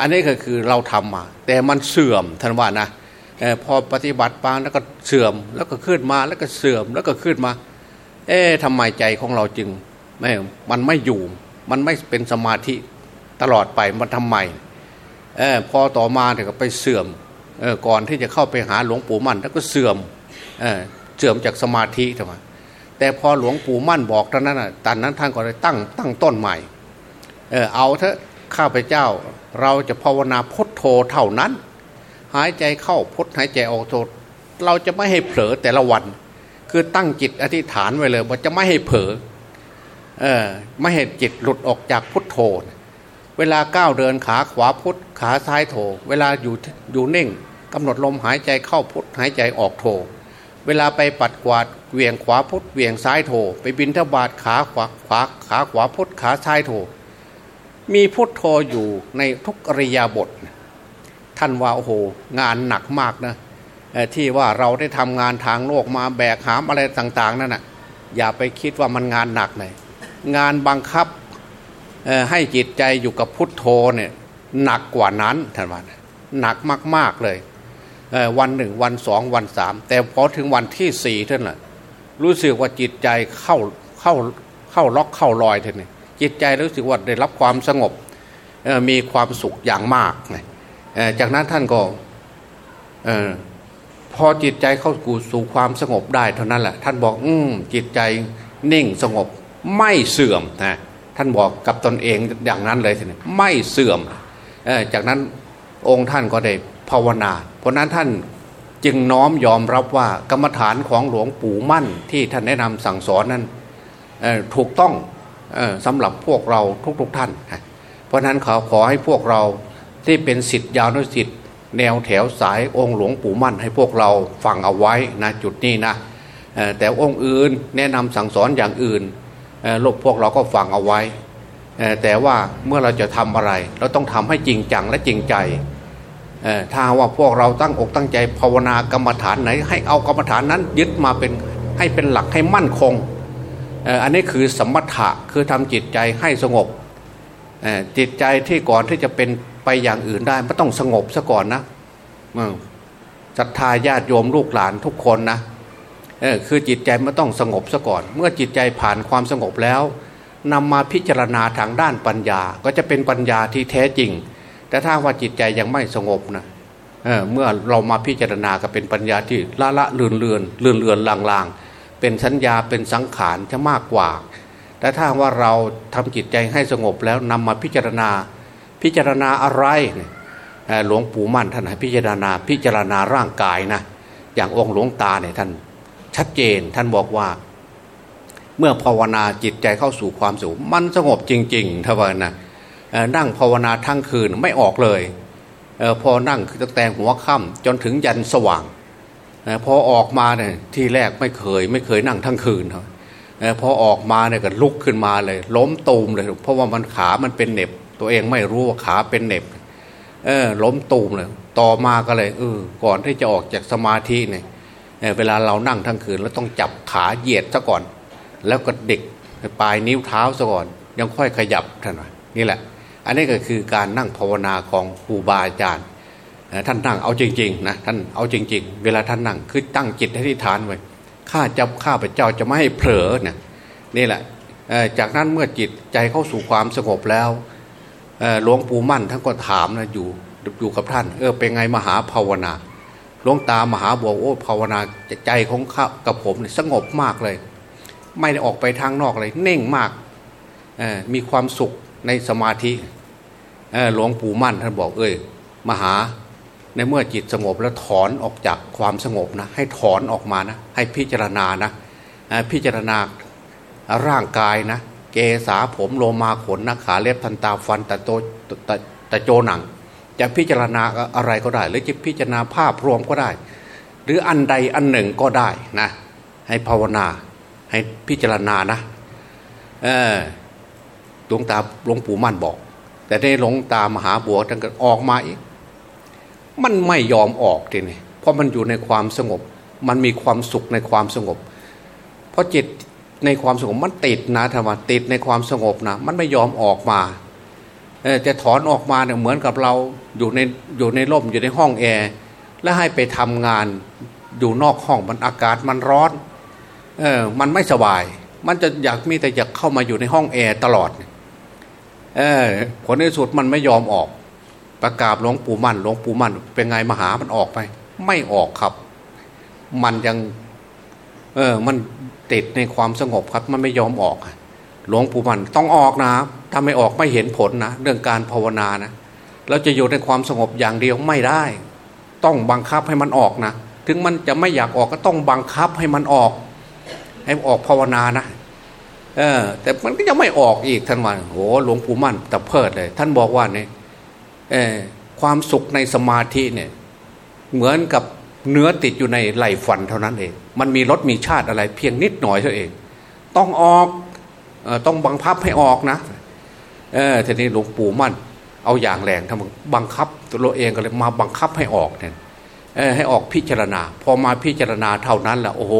อันนี้ก็คือเราทำมา แต่มันเสื่อมท่านว่านะพอปฏิบัติปางแล้วก็เสื่อมแล้วก็ขึ้นมาแล้วก็เสื่อมแล้วก็ขึ้นมา เอ๊ะทำไมใจของเราจึงไม่มันไม่อยู่มันไม่เป็นสมาธิตลอดไปมันทำไมเออพอต่อมาเดี๋ยวก็ไปเสื่อม ก่อนที่จะเข้าไปหาหลวงปู่มั่นแล้วก็เสื่อมเอเสื่อมจากสมาธิทำไมแต่พอหลวงปู่มั่นบอกท่านนั้นตอนนั้นท่านก็เลยตั้งตั้งต้นใหม่เออเอาเถอะข้าพเจ้าเราจะภาวนาพุทโธเท่านั้น หายใจเข้าพุทหายใจออกโทเราจะไม่ให้เผลอแต่ละวัน คือตั้งจิตอธิษฐานไว้เลยว่าจะไม่ให้เผลอเออไม่ให้จิตหลุดออกจากพุทโธ เวลาก้าวเดินขาขวาพุทขาซ้ายโธเวลาอยู่อยู่นิ่งกำหนดลมหายใจเข้าพุทหายใจออกโธเวลาไปปัดกวาดเวียงขวาพุทเวียงซ้ายโธไปบินทบาทขาขวาขวาขาขวาพุทขาซ้ายโธมีพุทโธอยู่ในทุกอริยาบท ท่านว่าโอ้โหงานหนักมากนะที่ว่าเราได้ทำงานทางโลกมาแบกหามอะไรต่างๆนั่นน่ะอย่าไปคิดว่ามันงานหนักเลยงานบังคับ ให้จิตใจอยู่กับพุทโธเนี่ยหนักกว่านั้นท่านว่าหนักมาก ๆเลยวันหนึ่งวันสองวันสามแต่พอถึงวันที่สี่ท่านน่ะรู้สึกว่าจิตใจเข้าเข้าเข้าล็อกเข้าลอยท่านนี่จิตใจรู้สึกว่าได้รับความสงบมีความสุขอย่างมากจากนั้นท่านก็พอจิตใจเข้ากูสู่ความสงบได้เท่านั้นแหละ ท่านบอก อืมจิตใจนิ่งสงบไม่เสื่อมนะ ท่านบอกกับตนเองอย่างนั้นเลยทีนี้ไม่เสื่อมจากนั้นองค์ท่านก็ได้ภาวนา เพราะนั้นท่านจึงน้อมยอมรับว่ากรรมฐานของหลวงปู่มั่นที่ท่านแนะนำสั่งสอนนั้นถูกต้องสำหรับพวกเราทุกๆทท่าน เพราะนั้นเขาขอให้พวกเราที่เป็นสิทธิยาวนุสิทธิแนวแถวสายองค์หลวงปู่มั่นให้พวกเราฟังเอาไว้นะจุดนี้นะแต่องค์อื่นแนะนำสั่งสอนอย่างอื่น โลกพวกเราก็ฟังเอาไว้ แต่ว่าเมื่อเราจะทำอะไร เราต้องทำให้จริงจังและจริงใจถ้าว่าพวกเราตั้งอกตั้งใจภาวนากรรมฐานไหน ให้เอากรรมฐานนั้นยึดมาเป็นให้เป็นหลักให้มั่นคง อันนี้คือสมถะคือทำจิตใจให้สงบจิตใจที่ก่อนที่จะเป็นไปอย่างอื่นได้มันต้องสงบซะก่อนนะศรัทธาญาติโยมลูกหลานทุกคนนะ เออคือจิตใจมันต้องสงบซะก่อน เมื่อจิตใจผ่านความสงบแล้วนำมาพิจารณาทางด้านปัญญาก็จะเป็นปัญญาที่แท้จริง แต่ถ้าว่าจิตใจยังไม่สงบนะเเมื่อเรามาพิจารณาก็เป็นปัญญาที่ละละเลือนเลือนเลือนเลือนลางลางเป็นสัญญาเป็นสังขารจะมากกว่า แต่ถ้าว่าเราทำจิตใจให้สงบแล้วนำมาพิจารณาพิจารณาอะไรหลวงปู่มั่นท่านให้พิจารณาพิจารณาร่างกายนะอย่างองค์หลวงตาเนี่ยท่าน ชัดเจนท่านบอกว่า เมื่อภาวนาจิตใจเข้าสู่ความสงบมันสงบจริงๆท่านว่านะนั่งภาวนาทั้งคืนไม่ออกเลยออพอนั่งตั้งแต่หัวค่ำจนถึงยันสว่างออพอออกมาเนี่ยที่แรกไม่เคย ไม่เคยนั่งทั้งคืนออพอออกมาเนี่ยก็ลุกขึ้นมาเลย ล้มตูมเลย เพราะว่ามันขามันเป็นเน็บ ตัวเองไม่รู้ว่าขาเป็นเน็บ เออล้มตูมเลย ต่อมาก็เลยเออก่อนที่จะออกจากสมาธิเนี่ย เวลาเรานั่งทั้งคืนแล้วต้องจับขาเหยียดซะก่อน แล้วก็เด็กปลายนิ้วเท้าซะก่อน ยังค่อยขยับท่านนี่แหละ อันนี้ก็คือการนั่งภาวนาของครูบาอาจารย์ท่านนั่งเอาจริงๆนะท่านเอาจริง ๆ เวลาท่านนั่งคือตั้งจิตให้ที่ฐานไว้ข้าจะข้าพเจ้าจะไม่ให้เผลอเนี่นี่แหละจากนั้นเมื่อจิตใจเข้าสู่ความสงบแล้วหลวงปู่มั่นท่านก็ถามนะอยู่อยู่กับท่าน เออเป็นไงมหาภาวนา หลวงตามหาบอกโอ้ภาวนาใจของข้ากับผมสงบมากเลย ไม่ได้ออกไปทางนอกเลยเน่งมากมีความสุขในสมาธิหลวงปู่มั่นท่านบอกเอ้ยมหาในเมื่อจิตสงบแล้วถอนออกจากความสงบนะ ให้ถอนออกมานะ ให้พิจารณานะพิจารณาร่างกายนะ เกษาผมโลมาขนนะขาเล็บทันตาฟันตะโตตะโจหนัง จะพิจารณาอะไรก็ได้ หรือจะพิจารณาภาพรวมก็ได้ หรืออันใดอันหนึ่งก็ได้นะ ให้ภาวนาให้พิจารณานะเออหลวงตาหลวงปู่มั่นบอก แต่ในหลวงตามหาบัวท่านก็ออกมาอีกมันไม่ยอมออกทีนี้เพราะมันอยู่ในความสงบ มันมีความสุขในความสงบ เพราะจิตในความสงบมันติดนะธรรมะติดในความสงบนะ มันไม่ยอมออกมา จะถอนออกมาเนี่ยเหมือนกับเราอยู่ในอยู่ในร่มอยู่ในห้องแอร์แล้วให้ไปทำงานอยู่นอกห้องมันอากาศมันร้อนเออมันไม่สบาย มันจะอยากมีแต่อยากเข้ามาอยู่ในห้องแอร์ตลอดเออผลในสุดมันไม่ยอมออก ประกาศหลวงปู่มั่นหลวงปู่มั่นเป็นไงมหามันออกไป ไม่ออกครับ มันยังเออมันติดในความสงบครับ มันไม่ยอมออก หลวงปู่มั่นต้องออกนะถ้าไม่ออกไม่เห็นผลนะเรื่องการภาวนานะเราจะอยู่ในความสงบอย่างเดียวไม่ได้ ต้องบังคับให้มันออกนะถึงมันจะไม่อยากออกก็ต้องบังคับให้มันออก ให้ออกภาวนานะเออ แต่มันก็ยังไม่ออกอีกท่านว่าโอ้หลวงปู่มั่นแต่เพิดเลย ท่านบอกว่าเนี่ยความสุขในสมาธิเนี่ย เหมือนกับเนื้อติดอยู่ในไหล่ฟันเท่านั้นเอง มันมีรสมีชาติอะไรเพียงนิดหน่อยเท่าเอง ต้องออก ต้องบังคับให้ออกนะเออทีนี้หลวงปู่มั่น เอาอย่างแรงทำบังคับตัวเองก็เลยมาบังคับให้ออกเนี่ยให้ออกพิจารณา พอมาพิจารณาเท่านั้นแหละโอ้โห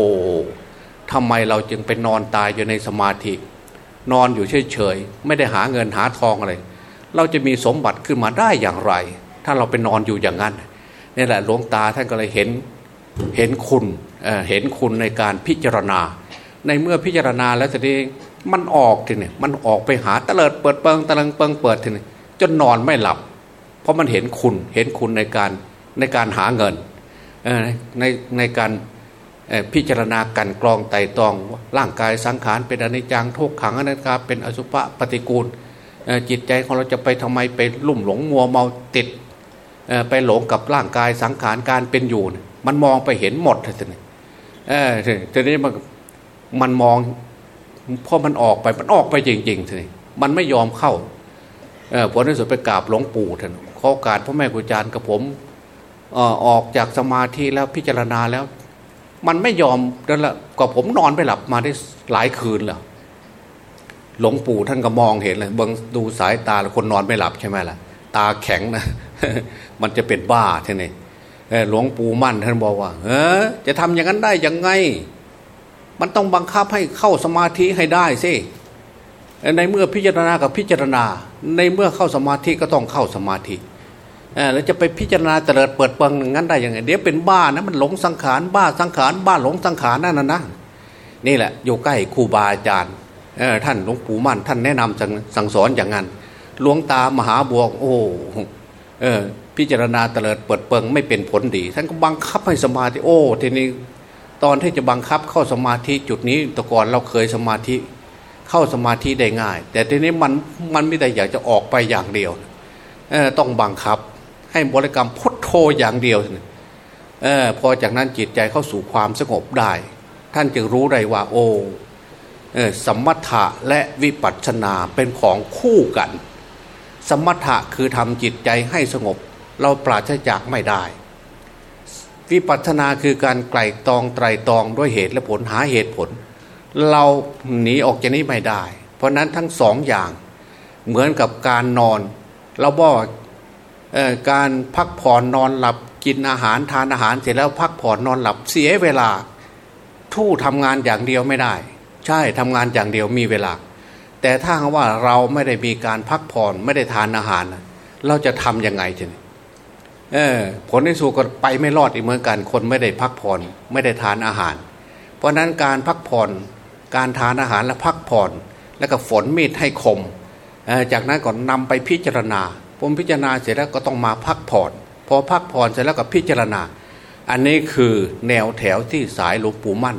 ทำไมเราจึงไปนอนตายอยู่ในสมาธิ นอนอยู่เฉยๆไม่ได้หาเงินหาทองอะไร เราจะมีสมบัติขึ้นมาได้อย่างไร ถ้าเราไปนอนอยู่อย่างนั้นนี่แหละหลวงตาท่านก็เลยเห็นเห็นคุณเเห็นคุณในการพิจารณา ในเมื่อพิจารณาแล้วทีนี้ มันออกทีนี้มันออกไปหาตะเลิดเปิดเปิงตะลังเปิงเปิดทีนี้จนนอนไม่หลับ เพราะมันเห็นคุณเห็นคุณในการในการหาเงินในในการพิจารณากันกรองไต่ตองร่างกายสังขารเป็นอนิจจังทุกขังอนัตตาเป็นอสุภะปฏิกูลจิตใจของเราจะไปทำไมไปลุ่มหลงมัวเมาติดไปหลงกับร่างกายสังขารการเป็นอยู่ มันมองไปเห็นหมดทีนี้ทีนี้มันมันมอง พอมันออกไปมันออกไปจริงๆทีนี้มันไม่ยอมเข้าผลที่สุดไปกราบหลวงปู่ท่านขอการพ่อแม่ครูอาจารย์กับผมออกจากสมาธิแล้วพิจารณาแล้ว มันไม่ยอมนั่นแหละก็ผมนอนไปหลับมาได้หลายคืนแล้วหลวงปู่ท่านก็มองเห็นเลยบิ่งดูสายตาคนนอนไม่หลับใช่ไหมล่ะ ตาแข็งนะมันจะเป็นบ้าท่านี่หลวงปู่มั่นท่านบอกว่าเออจะทำอย่างนั้นได้ยังไง มันต้องบังคับให้เข้าสมาธิให้ได้สิในเมื่อพิจารณากับพิจารณา ในเมื่อเข้าสมาธิก็ต้องเข้าสมาธิแล้วจะไปพิจารณาเตลิดเปิดเปิงอย่างนั้นได้ยังไงเดี๋ยวเป็นบ้านะมันหลงสังขารบ้าสังขารบ้าหลงสังขารนั่นนะนะนี่แหละอยู่ใกล้ครูบาอาจารย์ท่านหลวงปู่มั่นท่านแนะนำสั่งสอนอย่างนั้นหลวงตามหาบวกโอ้เออพิจารณาเตลิดเปิดเปิงไม่เป็นผลดี ท่านก็บังคับให้สมาธิโอ้ทีนี้ ตอนที่จะบังคับเข้าสมาธิจุดนี้แต่ก่อนเราเคยสมาธิเข้าสมาธิได้ง่าย แต่ทีนี้มันมันไม่ได้อยากจะออกไปอย่างเดียวเออต้องบังคับ ให้บริกรรมพุทโธอย่างเดียวเออพอจากนั้นจิตใจเข้าสู่ความสงบได้ ท่านจึงรู้ได้ว่าโอ้สมถะและวิปัสสนาเป็นของคู่กัน สมถะคือทำจิตใจให้สงบ เราปราศจากไม่ได้ วิปัสนาคือการไกลตองไตรตองด้วยเหตุและผลหาเหตุผล เราหนีออกจากนี้ไม่ได้ เพราะนั้นทั้งสองอย่างเหมือนกับการนอน เราบอกการพักผ่อนนอนหลับกินอาหารทานอาหารเสร็จแล้วพักผ่อนนอนหลับเสียเวลา ทู่ทำงานอย่างเดียวไม่ได้ ใช่ทำงานอย่างเดียวมีเวลา แต่ถ้าว่าเราไม่ได้มีการพักผ่อนไม่ได้ทานอาหาร เราจะทำยังไงทีนี้ เออผลในสุก็ไปไม่รอดอีกเหมือนกัน คนไม่ได้พักผ่อนไม่ได้ทานอาหาร เพราะนั้นการพักผ่อนการทานอาหารและพักผ่อน แล้วก็ฝนมีดให้คม จากนั้นก่อนนำไปพิจารณาผมพิจารณาเสร็จแล้วก็ต้องมาพักผ่อนพอพักผ่อนเสร็จแล้วก็พิจารณา อันนี้คือแนวแถวที่สายหลวงปู่มั่น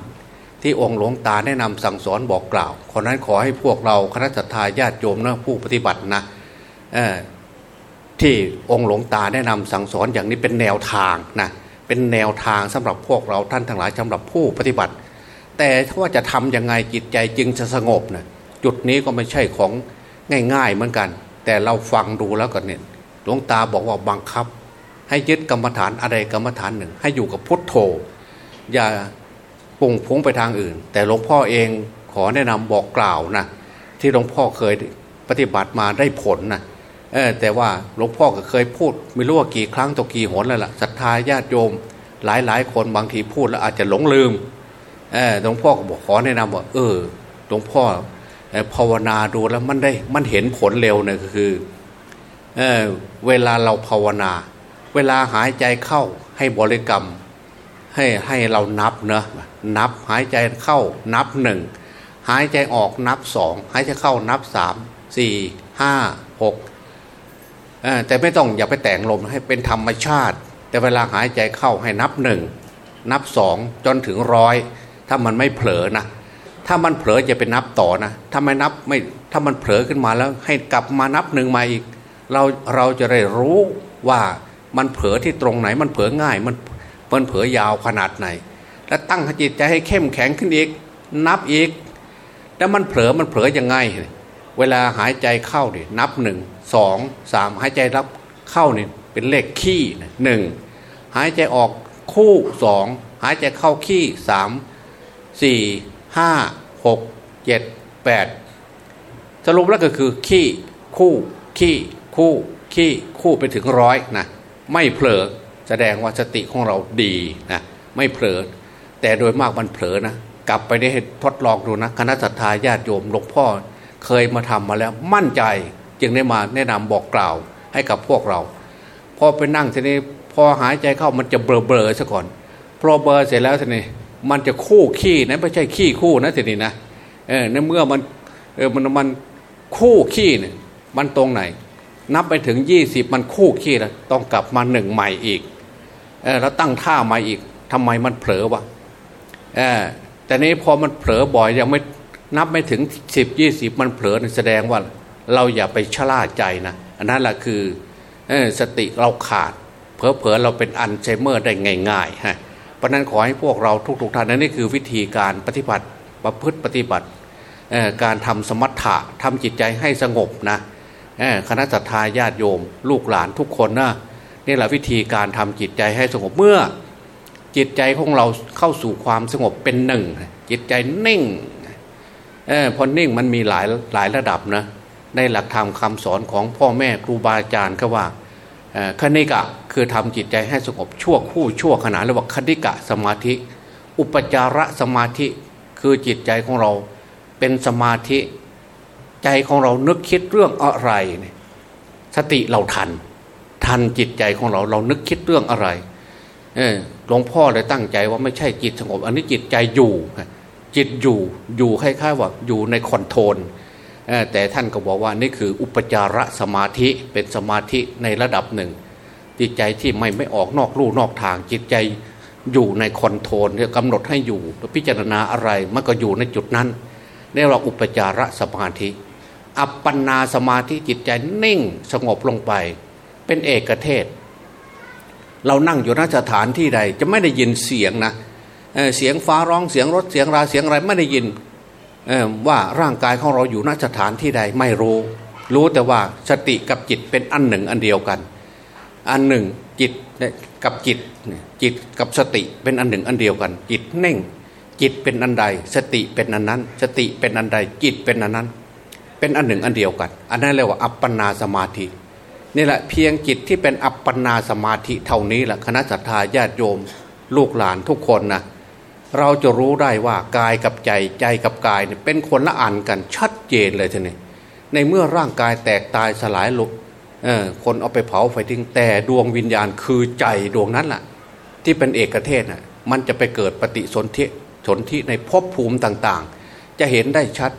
ที่องค์หลวงตาแนะนำสั่งสอนบอกกล่าวคนนั้นขอให้พวกเราคณะสัตยาญาติโยมนะผู้ปฏิบัตินะ ที่องค์หลวงตาแนะนำสั่งสอนอย่างนี้เป็นแนวทางนะเป็นแนวทางสำหรับพวกเราท่านทั้งหลายสำหรับผู้ปฏิบัติ แต่ถ้าว่าจะทํำยังไงจิตใจจึงจะสงบนะจุดนี้ก็ไม่ใช่ของง่ายๆเหมือนกัน แต่เราฟังดูแล้วก็เนี่ยหลวงตาบอกว่าบังคับ ให้ยึดกรรมฐานอะไรกรรมฐานหนึ่ง ให้อยู่กับพุทโธ อย่าปุ่งพุงไปทางอื่น แต่หลวงพ่อเองขอแนะนำบอกกล่าวนะที่หลวงพ่อเคยปฏิบัติมาได้ผลนะ เออแต่ว่าหลวงพ่อก็เคยพูด ไม่รู้ว่ากี่ครั้งต่อกี่หนแล้วล่ะศรัทธาญาติโยม หลายหลายคนบางทีพูดแล้วอาจจะหลงลืมเออหลวงพ่อก็บอกขอแนะนำว่า เออหลวงพ่อภาวนาดูแล้วมันได้มันเห็นผลเร็วเนี่ยคือเออเวลาเราภาวนา เวลาหายใจเข้าให้บริกรรม ให้ให้เรานับเนะนับหายใจเข้านับหนึ่งหายใจออกนับสองหายใจเข้านับสามสี่ห้าหก แต่ไม่ต้องอย่าไปแต่งลมให้เป็นธรรมชาติ แต่เวลาหายใจเข้าให้นับหนึ่งนับสองจนถึงร้อยถ้ามันไม่เผลอนะถ้ามันเผลอจะไปนับต่อนะถ้าไม่นับไม่ถ้ามันเผลอขึ้นมาแล้ว ให้กลับมานับหนึ่งมาอีก เราเราจะได้รู้ว่ามันเผลอที่ตรงไหนมันเผลอง่ายมันมันเผลอยาวขนาดไหน แล้วตั้งจิตใจให้เข้มแข็งขึ้นอีก นับอีก แล้วมันเผลอมันเผลอยังไง เวลาหายใจเข้าเนี่ยนับหนึ่งสองสามหายใจรับเข้าเนี่ยเป็นเลขขี้หนึ่งหายใจออกคู่สองหายใจเข้าขี้สามสี่ห้าหกเจ็ดแปดสรุปแล้วก็คือขี้คู่ขี้คู่ขี้คู่ไปถึงร้อยนะไม่เผลอแสดงว่าสติของเราดีนะไม่เผลอแต่โดยมากมันเผลอนะกลับไปได้ทดลองดูนะคณะสัตยาญาติโยมหลวงพ่อ เคยมาทำมาแล้วมั่นใจจึงได้มาแนะนำบอกกล่าวให้กับพวกเรา พอไปนั่งทีนี้พอหายใจเข้ามันจะเบลอเบลอซะก่อนพอเบลอเสร็จแล้วทีนี้มันจะคู่ขี้นะไม่ใช่ขี้คู่นะทีนี้นะเออในเมื่อมันเออมันมันคู่ขี้เนี่ยมันตรงไหน นับไปถึงยี่สิบมันคู่ขี้แล้วต้องกลับมาหนึ่งใหม่อีกเออแล้วตั้งท่าใหม่อีกทำไมมันเผลอวะเออแต่นี้พอมันเผลอบ่อยยังไม่ นับไม่ถึงสิบยี่สิบมันเผลอแสดงว่าเราอย่าไปชะล่าใจนะอันนั้นแหละคือสติเราขาดเผลอๆเราเป็นอัลไซเมอร์ได้ง่ายๆฮะเพราะนั้นขอให้พวกเราทุกๆท่านนั่นนี่คือวิธีการปฏิบัติประพฤติปฏิบัติการทำสมถะทำจิตใจให้สงบนะคณะสัตยาญาติโยม ลูกหลานทุกคนนะนี่แหละวิธีการทำจิตใจให้สงบเมื่อจิตใจของเราเข้าสู่ความสงบเป็นหนึ่ง จิตใจนิ่ง อพอนิ่งมันมีหลายหลายระดับนะในหลักธรรมคาสอนของพ่อแม่ครูบาอาจารย์ก็ว่าคณิกะคือทำจิตใจให้สงบชั่วคู่ชั่วขณะเรียกว่าคณิกะสมาธิ อุปจาระสมาธิคือจิตใจของเราเป็นสมาธิ ใจของเรานึกคิดเรื่องอะไร สติเราทัน ทันจิตใจของเราเรานึกคิดเรื่องอะไรหลวงพ่อเลยตั้งใจว่าไม่ใช่จิตสงบ อันนี้จิตใจอยู่ จิตอยู่อยู่คล้ายๆว่าอยู่ในคอนโทรลแต่ท่านก็บอกว่านี่คืออุปจารสมาธิเป็นสมาธิในระดับหนึ่ง จิตใจที่ไม่ไม่ออกนอกลู่นอกทางจิตใจอยู่ในคอนโทรลกำหนดให้อยู่พิจารณาอะไรมันก็อยู่ในจุดนั้นเรียกว่าอุปจารสมาธิ อัปปนาสมาธิจิตใจนิ่งสงบลงไป เป็นเอกเทศ เรานั่งอยู่นสถานที่ใดจะไม่ได้ยินเสียงนะ เสียงฟ้าร้องเสียงรถเสียงราเสียงอะไรไม่ได้ยินว่าร่างกายของเราอยู่ณสถานที่ใดไม่รู้ รู้แต่ว่าสติกับจิตเป็นอันหนึ่งอันเดียวกัน อันหนึ่งจิตกับจิตจิตกับสติเป็นอันหนึ่งอันเดียวกัน จิตเน่ง จิตเป็นอันใด สติเป็นอันนั้น สติเป็นอันใดจิตเป็นอันนั้น เป็นอันหนึ่งอันเดียวกัน อันนั้นเรียกว่าอัปปนาสมาธินี่แหละเพียงจิตที่เป็นอัปปนาสมาธิเท่านี้แหละคณะสัตยาญาติโยมลูกหลานทุกคนนะ เราจะรู้ได้ว่ากายกับใจใจกับกายเนี่ยเป็นคนละอันกันชัดเจนเลยทีนี้ในเมื่อร่างกายแตกตายสลายลุกคนเอาไปเผาไฟทิ้งแต่ดวงวิญญาณคือใจดวงนั้นแหละที่เป็นเอกเทศน่ะมันจะไปเกิดปฏิสนธิสนธิในภพภูมิต่างๆ จะเห็นได้ชัด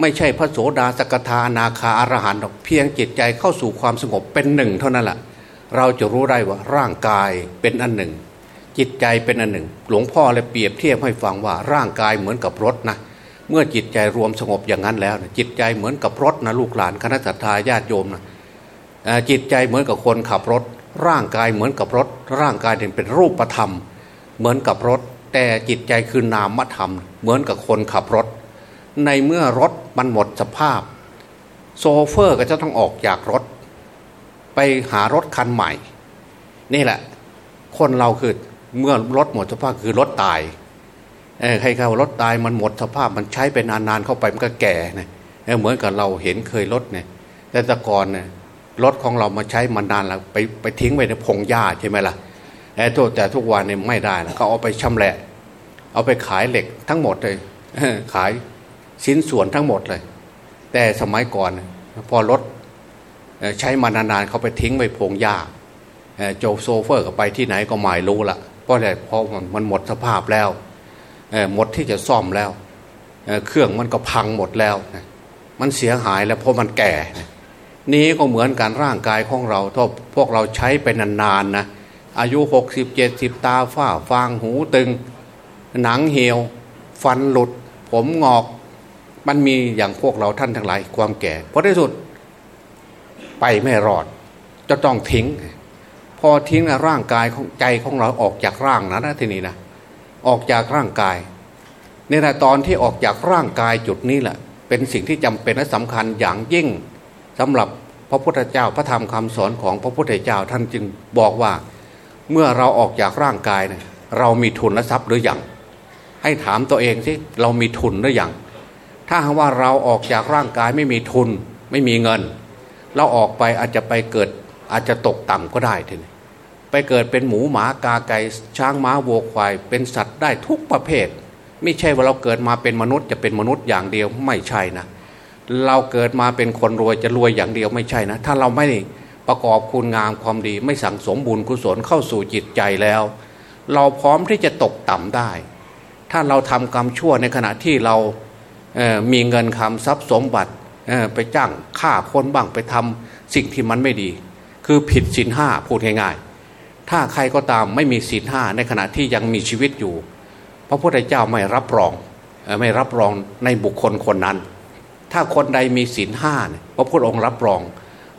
ไม่ใช่พระโสดาสกทานาคาอรหันต์เพียงจิตใจเข้าสู่ความสงบเป็นหนึ่งเท่านั้นแหละเราจะรู้ได้ว่าร่างกายเป็นอันหนึ่ง จิตใจเป็นอันหนึ่ง หลวงพ่อเลยเปรียบเทียบให้ฟังว่าร่างกายเหมือนกับรถนะเมื่อจิตใจรวมสงบอย่างนั้นแล้วจิตใจเหมือนกับรถนะลูกหลานคณะสัตยาญาติโยมนะจิตใจเหมือนกับคนขับรถ ร่างกายเหมือนกับรถ ร่างกายเป็นรูปธรรม เหมือนกับรถ แต่จิตใจคือนามธรรม เหมือนกับคนขับรถ ในเมื่อรถมันหมดสภาพ โซเฟอร์ก็จะต้องออกจากรถ ไปหารถคันใหม่ นี่แหละ คนเราคือ เมื่อรถหมดสภาพคือรถตายใครเขารถตายมันหมดสภาพมันใช้ไปนานๆเข้าไปมันก็แก่เนี่ยเหมือนกับเราเห็นเคยรถเนี่ย แต่ตะกอนเนี่ยรถของเรามาใช้มานานแล้วไปไปทิ้งไว้ในพงหญ้าใช่ไหมล่ะแต่ทุกแต่ทุกวันเนี่ยไม่ได้แล้วก็เอาไปชำแหละ เอาไปขายเหล็กทั้งหมดเลยขายชิ้นส่วนทั้งหมดเลย แต่สมัยก่อนพอรถใช้มานานๆเขาไปทิ้งไว้พงหญ้าโจโซเฟอร์ก็ไปที่ไหนก็ไม่รู้ละ ราะอะไรเพราะมันหมดสภาพแล้วหมดที่จะซ่อมแล้วเครื่องมันก็พังหมดแล้ว มันเสียหายแล้วเพราะมันแก่ นี้ก็เหมือนการร่างกายของเราถ้าพวกเราใช้ไปนานๆนะอายุหกสิบเจ็ดสิบตาฝ้าฟางหูตึง หนังเหี่ยว ฟันหลุด ผมงอก มันมีอย่างพวกเราท่านทั้งหลายความแก่เพราะที่สุด ไปไม่รอด จะต้องทิ้ง พอทิ้งนะร่างกายของใจของเราออกจากร่างนะนะทีนี้นะออกจากร่างกายนี่แหละตอนที่ออกจากร่างกายจุดนี้แหละ เป็นสิ่งที่จำเป็นและสำคัญอย่างยิ่งสำหรับพระพุทธเจ้าพระธรรมคำสอนของพระพุทธเจ้าท่านจึงบอกว่า เมื่อเราออกจากร่างกายเนี่ยเรามีทุนและทรัพย์หรือยังให้ถามตัวเองสิเรามีทุนหรือยังถ้าหากว่าเราออกจากร่างกายไม่มีทุนไม่มีเงิน เราออกไปอาจจะไปเกิดอาจจะตกต่ำก็ได้ทีนี้ ไปเกิดเป็นหมูหมากาไก่ช้างม้าวัวควาย เป็นสัตว์ได้ทุกประเภท ไม่ใช่ว่าเราเกิดมาเป็นมนุษย์จะเป็นมนุษย์อย่างเดียวไม่ใช่นะ เราเกิดมาเป็นคนรวยจะรวยอย่างเดียวไม่ใช่นะ ถ้าเราไม่ประกอบคุณงามความดี ไม่สั่งสมบุญกุศลเข้าสู่จิตใจแล้ว เราพร้อมที่จะตกต่ำได้ ถ้าเราทำกรรมชั่วในขณะที่เราเมีเงินคำทรัพย์สมบัติไปจ้างฆ่าคนบ้างไปทำสิ่งที่มันไม่ดี คือผิดศีลห้าพูดง่ายๆ ถ้าใครก็ตามไม่มีศีลห้าในขณะที่ยังมีชีวิตอยู่ พระพุทธเจ้าไม่รับรองไม่รับรองในบุคคลคนนั้น ถ้าคนใดมีศีลห้าเนี่ยพระพุทธองค์รับรอง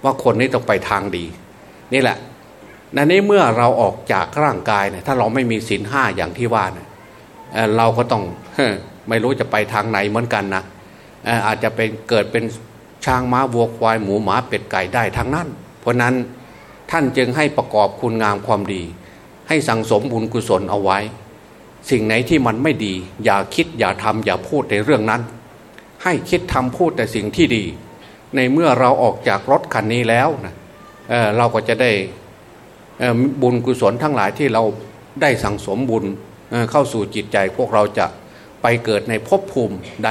ว่าคนนี้ต้องไปทางดี นี่แหละนันนี้เมื่อเราออกจากร่างกายเนี่ยถ้าเราไม่มีศีลห้าอย่างที่ว่าเนี่ยเราก็ต้องไม่รู้จะไปทางไหนเหมือนกันนะอาจจะเป็นเกิดเป็นช้างม้าวัวควายหมูหมาเป็ดไก่ได้ทั้งนั้น เพราะนั้น ท่านจึงให้ประกอบคุณงามความดี ให้สั่งสมบุญกุศลเอาไว้ สิ่งไหนที่มันไม่ดี อย่าคิดอย่าทำอย่าพูดในเรื่องนั้น ให้คิดทำพูดแต่สิ่งที่ดี ในเมื่อเราออกจากรถคันนี้แล้วนะเเราก็จะได้บุญกุศลทั้งหลายที่เราได้สั่งสมบุญเเข้าสู่จิตใจพวกเราจะไปเกิดในภพภูมิใด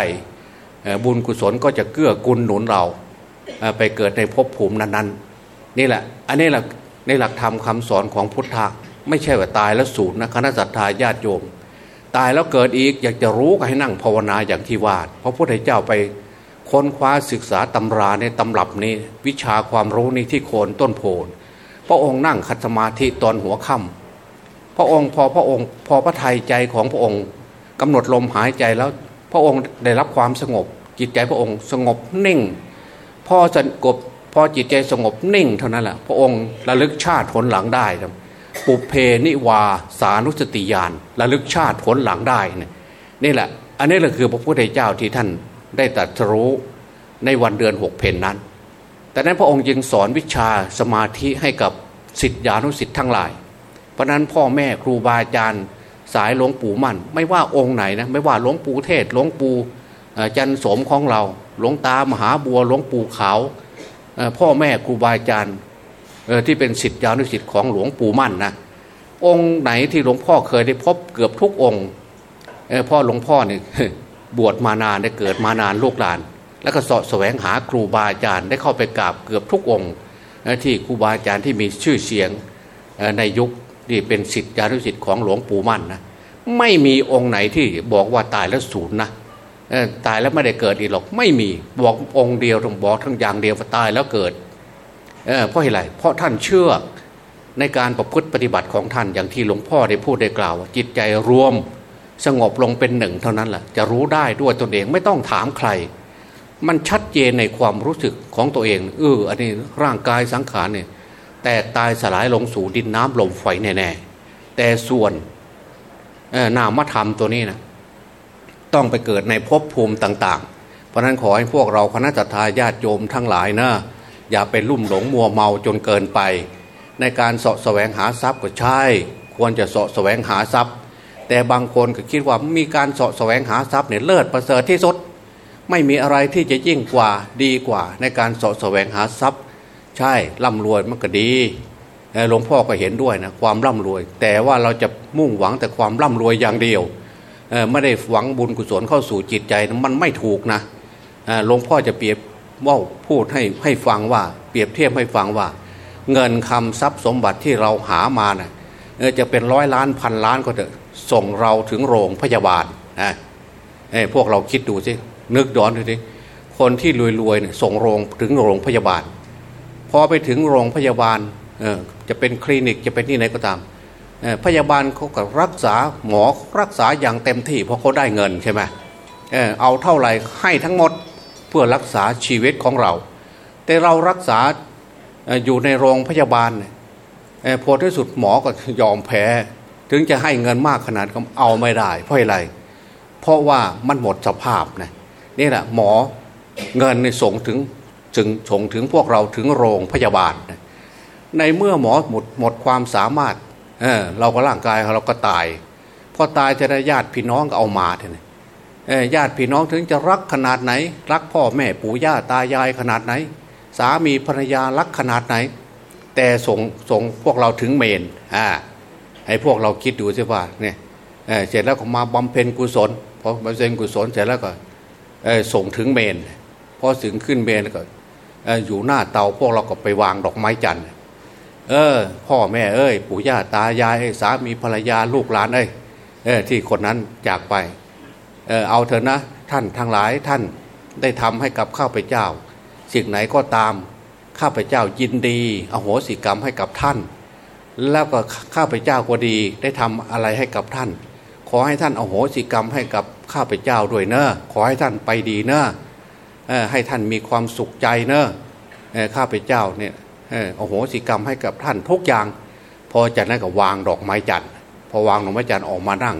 บุญกุศลก็จะเกื้อกูลหนุนเราไปเกิดในภพภูมินั้นๆ นี่แหละ อันนี้แหละในหลักธรรมคาสอนของพุทธะไม่ใช่ว่าตายแล้วสูญนะคณะสัตยาญาติโยม ตายแล้วเกิดอีกอยากจะรู้ก็ให้นั่งภาวนาอย่างที่ว่าเพราะพระพุทธเจ้าไปค้นคว้าศึกษาตำราในตำรับนี้ วิชาความรู้นี้ที่โคนต้นโพนพระองค์นั่งคัตสมาธิตอนหัวค่ำพระองค์พอพระองค์ พอพระทัยใจของพระองค์กำหนดลมหายใจแล้ว พระองค์ได้รับความสงบ จิตใจพระองค์สงบนิ่ง พอสงบ พอจิตใจสงบนิ่งเท่านั้นแหละพระองค์ระลึกชาติผลหลังได้ปุเพนิวาสานุสติญาณระลึกชาติผลหลังได้เนี่ยนี่แหละ อันนี้แหละคือพระพุทธเจ้าที่ท่านได้ตรัสรู้ในวันเดือนหกเพนนั้น แต่นั้นพระองค์ยังสอนวิชาสมาธิให้กับสิทธิานุสิทธิ์ทั้งหลาย เพราะนั้นพ่อแม่ครูบาอาจารย์สายหลวงปู่มั่น ไม่ว่าองค์ไหนนะไม่ว่าหลวงปู่เทศหลวงปู่จันสมของเราหลวงตามหาบัวหลวงปู่ขาว พ่อแม่ครูบาอาจารย์ที่เป็นสิทธิานุสิทธิ์ของหลวงปู่มั่นนะองค์ไหนที่หลวงพ่อเคยได้พบเกือบทุกองค์พ่อหลวงพ่อเนี่ยบวชมานานได้เกิดมานานลูกหลาน แล้วก็สะแสวงหาครูบาอาจารย์ได้เข้าไปกราบเกือบทุกองค์ที่ครูบาอาจารย์ที่มีชื่อเสียงในยุคที่เป็นสิทธิานุสิทธิ์ของหลวงปู่มั่นนะไม่มีองค์ไหนที่บอกว่าตายแล้วศูนย์นะ ตายแล้วไม่ได้เกิดอีกหรอกไม่มีบอกองค์เดียวต้องบอกทั้งอย่างเดียวว่าตายแล้วเกิดเเพราะอะไรเพราะท่านเชื่อในการประพฤติปฏิบัติของท่านอย่างที่หลวงพ่อได้พูดได้กล่าว จิตใจรวมสงบลงเป็นหนึ่งเท่านั้นแหละจะรู้ได้ด้วยตนเองไม่ต้องถามใคร มันชัดเจนในความรู้สึกของตัวเองเอออันนี้ร่างกายสังขารเนี่ยแต่ตายสลายลงสู่ดินน้ำลมไฟแน่ๆแต่ส่วนนามธรรมตัวนี้นะ ต้องไปเกิดในภพภูมิต่างๆ เพราะนั้นขอให้พวกเราคณะทาญาติโยมทั้งหลายนะอย่าเป็นลุ่มหลงมัวเมาจนเกินไป ในการสาะแสวงหาทรัพย์ก็ใช่ ควรจะสาะแสวงหาทรัพย์ แต่บางคนก็คิดว่ามีการสาะแสวงหาทรัพย์เนี่ยเลิศประเสริฐที่สุด ไม่มีอะไรที่จะยิ่งกว่าดีกว่า ในการสาะแสวงหาทรัพย์ ใช่ร่ำรวยมันก็ดีหลวงพ่อก็เห็นด้วยนะความร่ำรวย แต่ว่าเราจะมุ่งหวังแต่ความร่ำรวยอย่างเดียว ไม่ได้หวังบุญกุศลเข้าสู่จิตใจมันไม่ถูกนะหลวงพ่อจะเปรียบว่าพูดให้ให้ฟังว่าเปรียบเทียบให้ฟังว่า เงินคำทรัพย์สมบัติที่เราหามานะ่ะจะเป็นร้อยล้านพันล้านก็เถอะส่งเราถึงโรงพยาบาลนะพวกเราคิดดูสินึกย้อนดูสิคนที่รวยๆเนี่ยส่งโรงถึงโรงพยาบาล พอไปถึงโรงพยาบาลจะเป็นคลินิกจะเป็นที่ไหนก็ตาม พยาบาลเขาก็รักษาหมอรักษาอย่างเต็มที่เพราะเขาได้เงินใช่ไหมเอาเท่าไหร่ให้ทั้งหมดเพื่อรักษาชีวิตของเรา แต่เรารักษาอยู่ในโรงพยาบาลพอที่สุดหมอก็ยอมแพ้ ถึงจะให้เงินมากขนาดก็เอาไม่ได้ เพราะอะไร เพราะว่ามันหมดสภาพนะนี่แหละหมอเงินในส่งถึงถึงส่งถึงพวกเราถึงโรงพยาบาล ในเมื่อหมอหมดหมดความสามารถ เออเราก็ร่างกายเราก็ตายพอตายจะได้ญาติพี่น้องก็เอามาเท่านี้ญาติพี่น้องถึงจะรักขนาดไหน รักพ่อแม่ปู่ย่าตายายขนาดไหน สามีภรรยารักขนาดไหน แต่ส่งส่งพวกเราถึงเมนอ่าให้พวกเราคิดดูสิว่าเนี่ยเเสร็จแล้วก็มาบำเพ็ญกุศลพอบำเพ็ญกุศลเสร็จแล้วก็ส่งถึงเมนพอถึงขึ้นเมนก็อยู่หน้าเตาพวกเราก็ไปวางดอกไม้จันทร์ เออ พ่อแม่เอ้ยปู่ย่าตายายสามีภรรยาลูกหลานเอ้ยเออที่คนนั้นจากไปเออเอาเถอะนะท่านทั้งหลายท่านได้ทำให้กับข้าพเจ้า สิ่งไหนก็ตาม ข้าพเจ้ายินดีอโหสิกรรมให้กับท่าน แล้วก็ข้าพเจ้าก็ดีได้ทำอะไรให้กับท่าน ขอให้ท่านอโหสิกรรมให้กับข้าพเจ้าด้วยเนอะขอให้ท่านไปดีเนอะให้ท่านมีความสุขใจเนอะข้าพเจ้าเนี่ย โอ้โหสิกรรมให้กับท่านทุกอย่าง พอจากนั้นก็วางดอกไม้จันทร์พอวางดอกไม้จันทร์ออกมานั่ง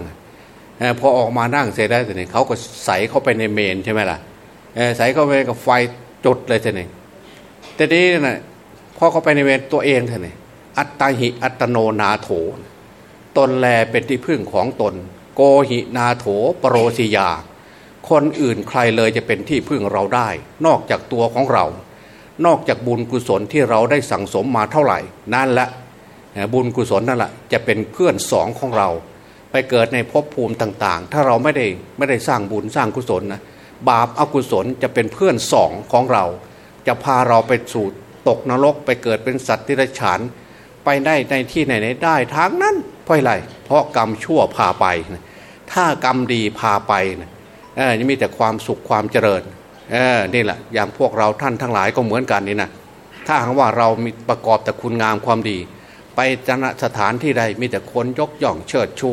พอออกมานั่งเสร็จแล้วทีนี้เขาก็ใส่เข้าไปในเมนใช่ไหมล่ะใส่เข้าไปกับไฟจุดเลยทีนี้แต่นี้นะพอเข้าไปในเมนตัวเองทีนี้อัตตาหิอัตโนนาโถ ตนแลเป็นที่พึ่งของตน โกหินาโถปรโรสิยา คนอื่นใครเลยจะเป็นที่พึ่งเราได้ นอกจากตัวของเรา นอกจากบุญกุศลที่เราได้สั่งสมมาเท่าไหร่ นั่นแหละบุญกุศลนั่นแหละจะเป็นเพื่อนสองของเรา ไปเกิดในภพภูมิต่าง ๆ ถ้าเราไม่ได้ไม่ได้สร้างบุญสร้างกุศลนะบาปอกุศลจะเป็นเพื่อนสองของเรา จะพาเราไปสู่ตกนรกไปเกิดเป็นสัตว์ที่ไรฉานไปได้ในที่ไหนได้ทางนั้นเพราะอะไรเพราะกรรมชั่วพาไปถ้ากรรมดีพาไปนะจะมีแต่ความสุขความเจริญ เออนี่แหละอย่างพวกเราท่านทั้งหลายก็เหมือนกันนี่นะถ้าหากว่าเรามีประกอบแต่คุณงามความดี ไปจนสถานที่ใดมีแต่คนยกย่องเชิดชู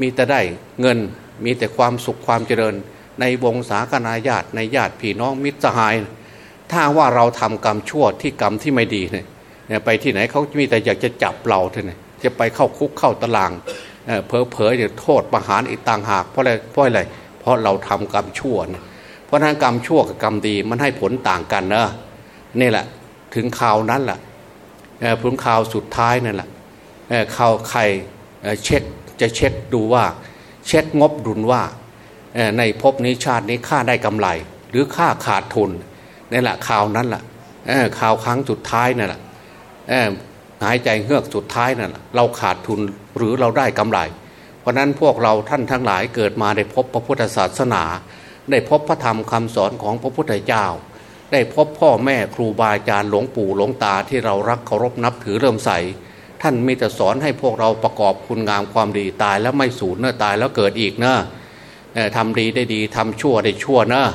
มีแต่ได้เงินมีแต่ความสุขความเจริญ ในวงศาคณาญาติในญาติพี่น้องมิตรสหาย ถ้าว่าเราทำกรรมชั่วที่กรรมที่ไม่ดีเนี่ยไปที่ไหนเขามีแต่อยากจะจับเราเท่านั้นจะไปเข้าคุกเข้าตารางเพอเพอจะโทษประหารอีกต่างหากเพราะอะไรเพราะอะไรเพราะเราทำกรรมชั่วนะ ราะนั้นกรรมชั่วกับกรรมดีมันให้ผลต่างกันนะนี่แหละถึงข่าวนั้นแหละผลข่าวสุดท้ายนั่นแหละข่าวใครเช็คจะเช็คดูว่า เช็คงบดุลว่าในภพนี้ชาตินี้ค่าได้กำไร หรือค่าขาดทุนนี่แหละข่าวนั้นแหละข่าวครั้งสุดท้ายนั่นแหละหายใจเฮือกสุดท้ายนั่นแหละเราขาดทุนหรือเราได้กำไร เพราะนั้นพวกเราท่านทั้งหลายเกิดมาได้พบพระพุทธศาสนา ได้พบพระธรรมคำสอนของพระพุทธเจ้า ได้พบพ่อแม่ครูบาอาจารย์หลวงปู่หลวงตาที่เรารักเคารพนับถือเริ่มใสท่านมีแต่สอนให้พวกเราประกอบคุณงามความดีตายแล้วไม่สูญเนื้อตายแล้วเกิดอีกเนะทำดีได้ดีทำชั่วได้ชั่วเนะ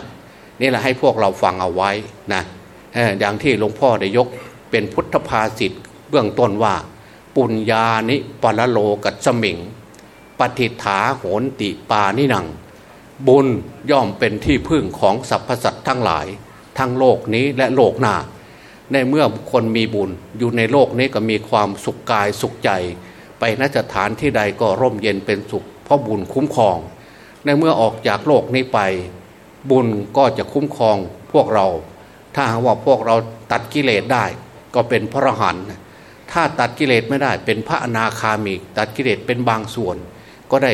นี่แหละให้พวกเราฟังเอาไว้นะอย่างที่หลวงพ่อได้ยกเป็นพุทธภาษิตเบื้องต้นว่า ปุญญานิปละโลกัสมิงปฏิฐาโหนติปานิหนัง บุญย่อมเป็นที่พึ่งของสรรพสัตว์ทั้งหลาย ทั้งโลกนี้และโลกหน้า ในเมื่อคนมีบุญอยู่ในโลกนี้ก็มีความสุขกายสุขใจ ไปนสถานที่ใดก็ร่มเย็นเป็นสุข เพราะบุญคุ้มครอง ในเมื่อออกจากโลกนี้ไป บุญก็จะคุ้มครองพวกเรา ถ้าหากว่าพวกเราตัดกิเลสได้ ก็เป็นพระหันถ้าตัดกิเลสไม่ได้เป็นพระอนาคามี ตัดกิเลสเป็นบางส่วน ก็ได้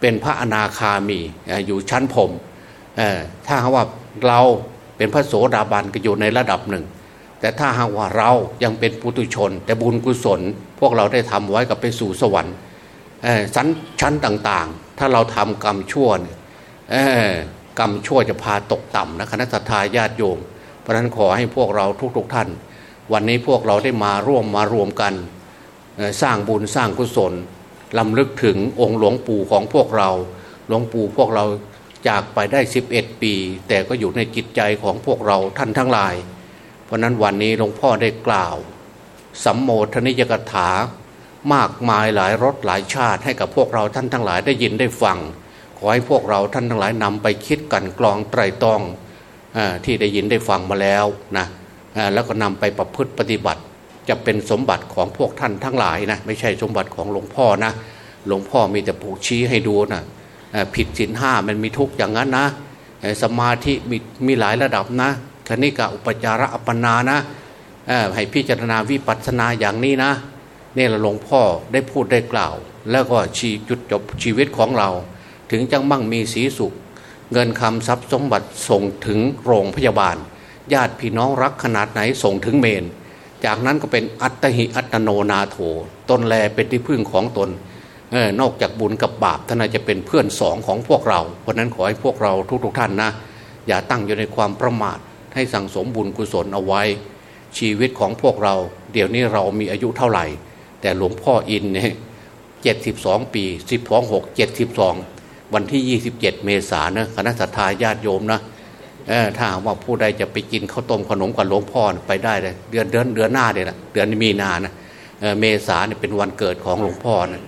เป็นพระอนาคามีอยู่ชั้นผมถ้าหากว่าเราเป็นพระโสดาบันก็อยู่ในระดับหนึ่ง แต่ถ้าหากว่าเรายังเป็นปุตุชน แต่บุญกุศล พวกเราได้ทำไว้กับไปสู่สวรรค์ชั้นชั้นต่างๆ ถ้าเราทำกรรมชั่วกรรมชั่วจะพาตกต่ำนะคณะสัตยาญาติโยม เพราะนั้นขอให้พวกเราทุกๆท่าน วันนี้พวกเราได้มาร่วมมารวมกันสร้างบุญสร้างกุศล ลำลึกถึงองค์หลวงปู่ของพวกเรา หลวงปู่พวกเราจากไปได้ 11 ปี แต่ก็อยู่ในจิตใจของพวกเราท่านทั้งหลาย เพราะนั้นวันนี้หลวงพ่อได้กล่าวสัมโมทนิยกถามากมายหลายรสหลายชาติให้กับพวกเราท่านทั้งหลายได้ยินได้ฟัง ขอให้พวกเราท่านทั้งหลายนำไปคิดกันกรองไตรตรองอที่ได้ยินได้ฟังมาแล้วนะแล้วก็นำไปประพฤติปฏิบัติ จะเป็นสมบัติของพวกท่านทั้งหลายนะไม่ใช่สมบัติของหลวงพ่อนะหลวงพ่อมีแต่ผูกชี้ให้ดูนะผิดศีลห้ามันมีทุกอย่างนั้นนะสมาธิมีมีหลายระดับนะคณิกาอุปจาระอัปปนานะให้พิจารณาวิปัสสนาอย่างนี้นะนี่หลวงพ่อได้พูดได้กล่าว แล้วก็ชีจุดจบชีวิตของเรา ถึงจังมั่งมีสีสุข เงินคำทรัพย์สมบัติส่งถึงโรงพยาบาล ญาติพี่น้องรักขนาดไหนส่งถึงเมน จากนั้นก็เป็นอัตหิอัตโนนาโถ ตนแลเป็นที่พึ่งของตนออนอกจากบุญกับบาปท่านอาจะเป็นเพื่อนสองของพวกเรา เพราะนั้นขอให้พวกเราทุกๆทท่านนะ อย่าตั้งอยู่ในความประมาท ให้สั่งสมบุญกุศลเอาไว้ ชีวิตของพวกเรา เดี๋ยวนี้เรามีอายุเท่าไหร่ แต่หลวงพ่ออินเนี่ยเจ็ดสิบสองปีสิบสองหกเจ็ดสิบสองวันที่ยี่สิบเจ็ดเมษายนนะคณะสัตยาญาติโยมนะ ถ้าว่าผู้ใดจะไปกินข้าวต้มขนมกับหลวงพ่อไปได้เลยเดือนเดือนเดือนหน้าเนี่ยนะเดือนมีนานะเมษาเนี่ยเป็นวันเกิดของหลวงพ่อนะ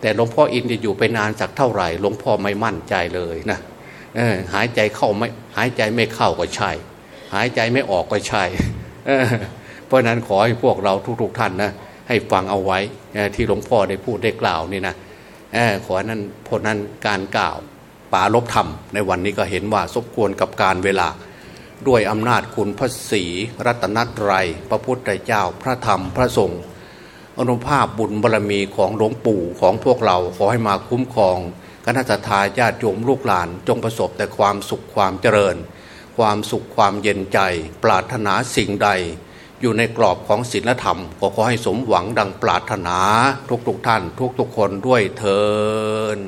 แต่หลวงพ่ออินจะอยู่ไปนานสักเท่าไหร่ หลวงพ่อไม่มั่นใจเลยนะหายใจเข้าไม่หายใจไม่เข้าก็ใช่ หายใจไม่ออกก็ใช่เพราะนั้นขอให้พวกเราทุก ๆ ท่านนะให้ฟังเอาไว้ที่หลวงพ่อได้พูดได้กล่าวนี่นะขอนั้นผลนั้นการกล่าว ปาลบธรรม ในวันนี้ก็เห็นว่าสมควรกับการเวลา ด้วยอำนาจคุณพระศรีรัตนตรัย พระพุทธเจ้าพระธรรมพระสงฆ์อนุภาพบุญบารรมีของหลวงปู่ของพวกเราขอให้มาคุ้มครองคณะทาญาติโยมลูกหลาน จงประสบแต่ความสุขความเจริญ ความสุขความเย็นใจ ปรารถนาสิ่งใด อยู่ในกรอบของศีลธรรมก็ขอให้สมหวังดังปรารถนาทุกๆทท่าน ทุกๆคนด้วยเทอ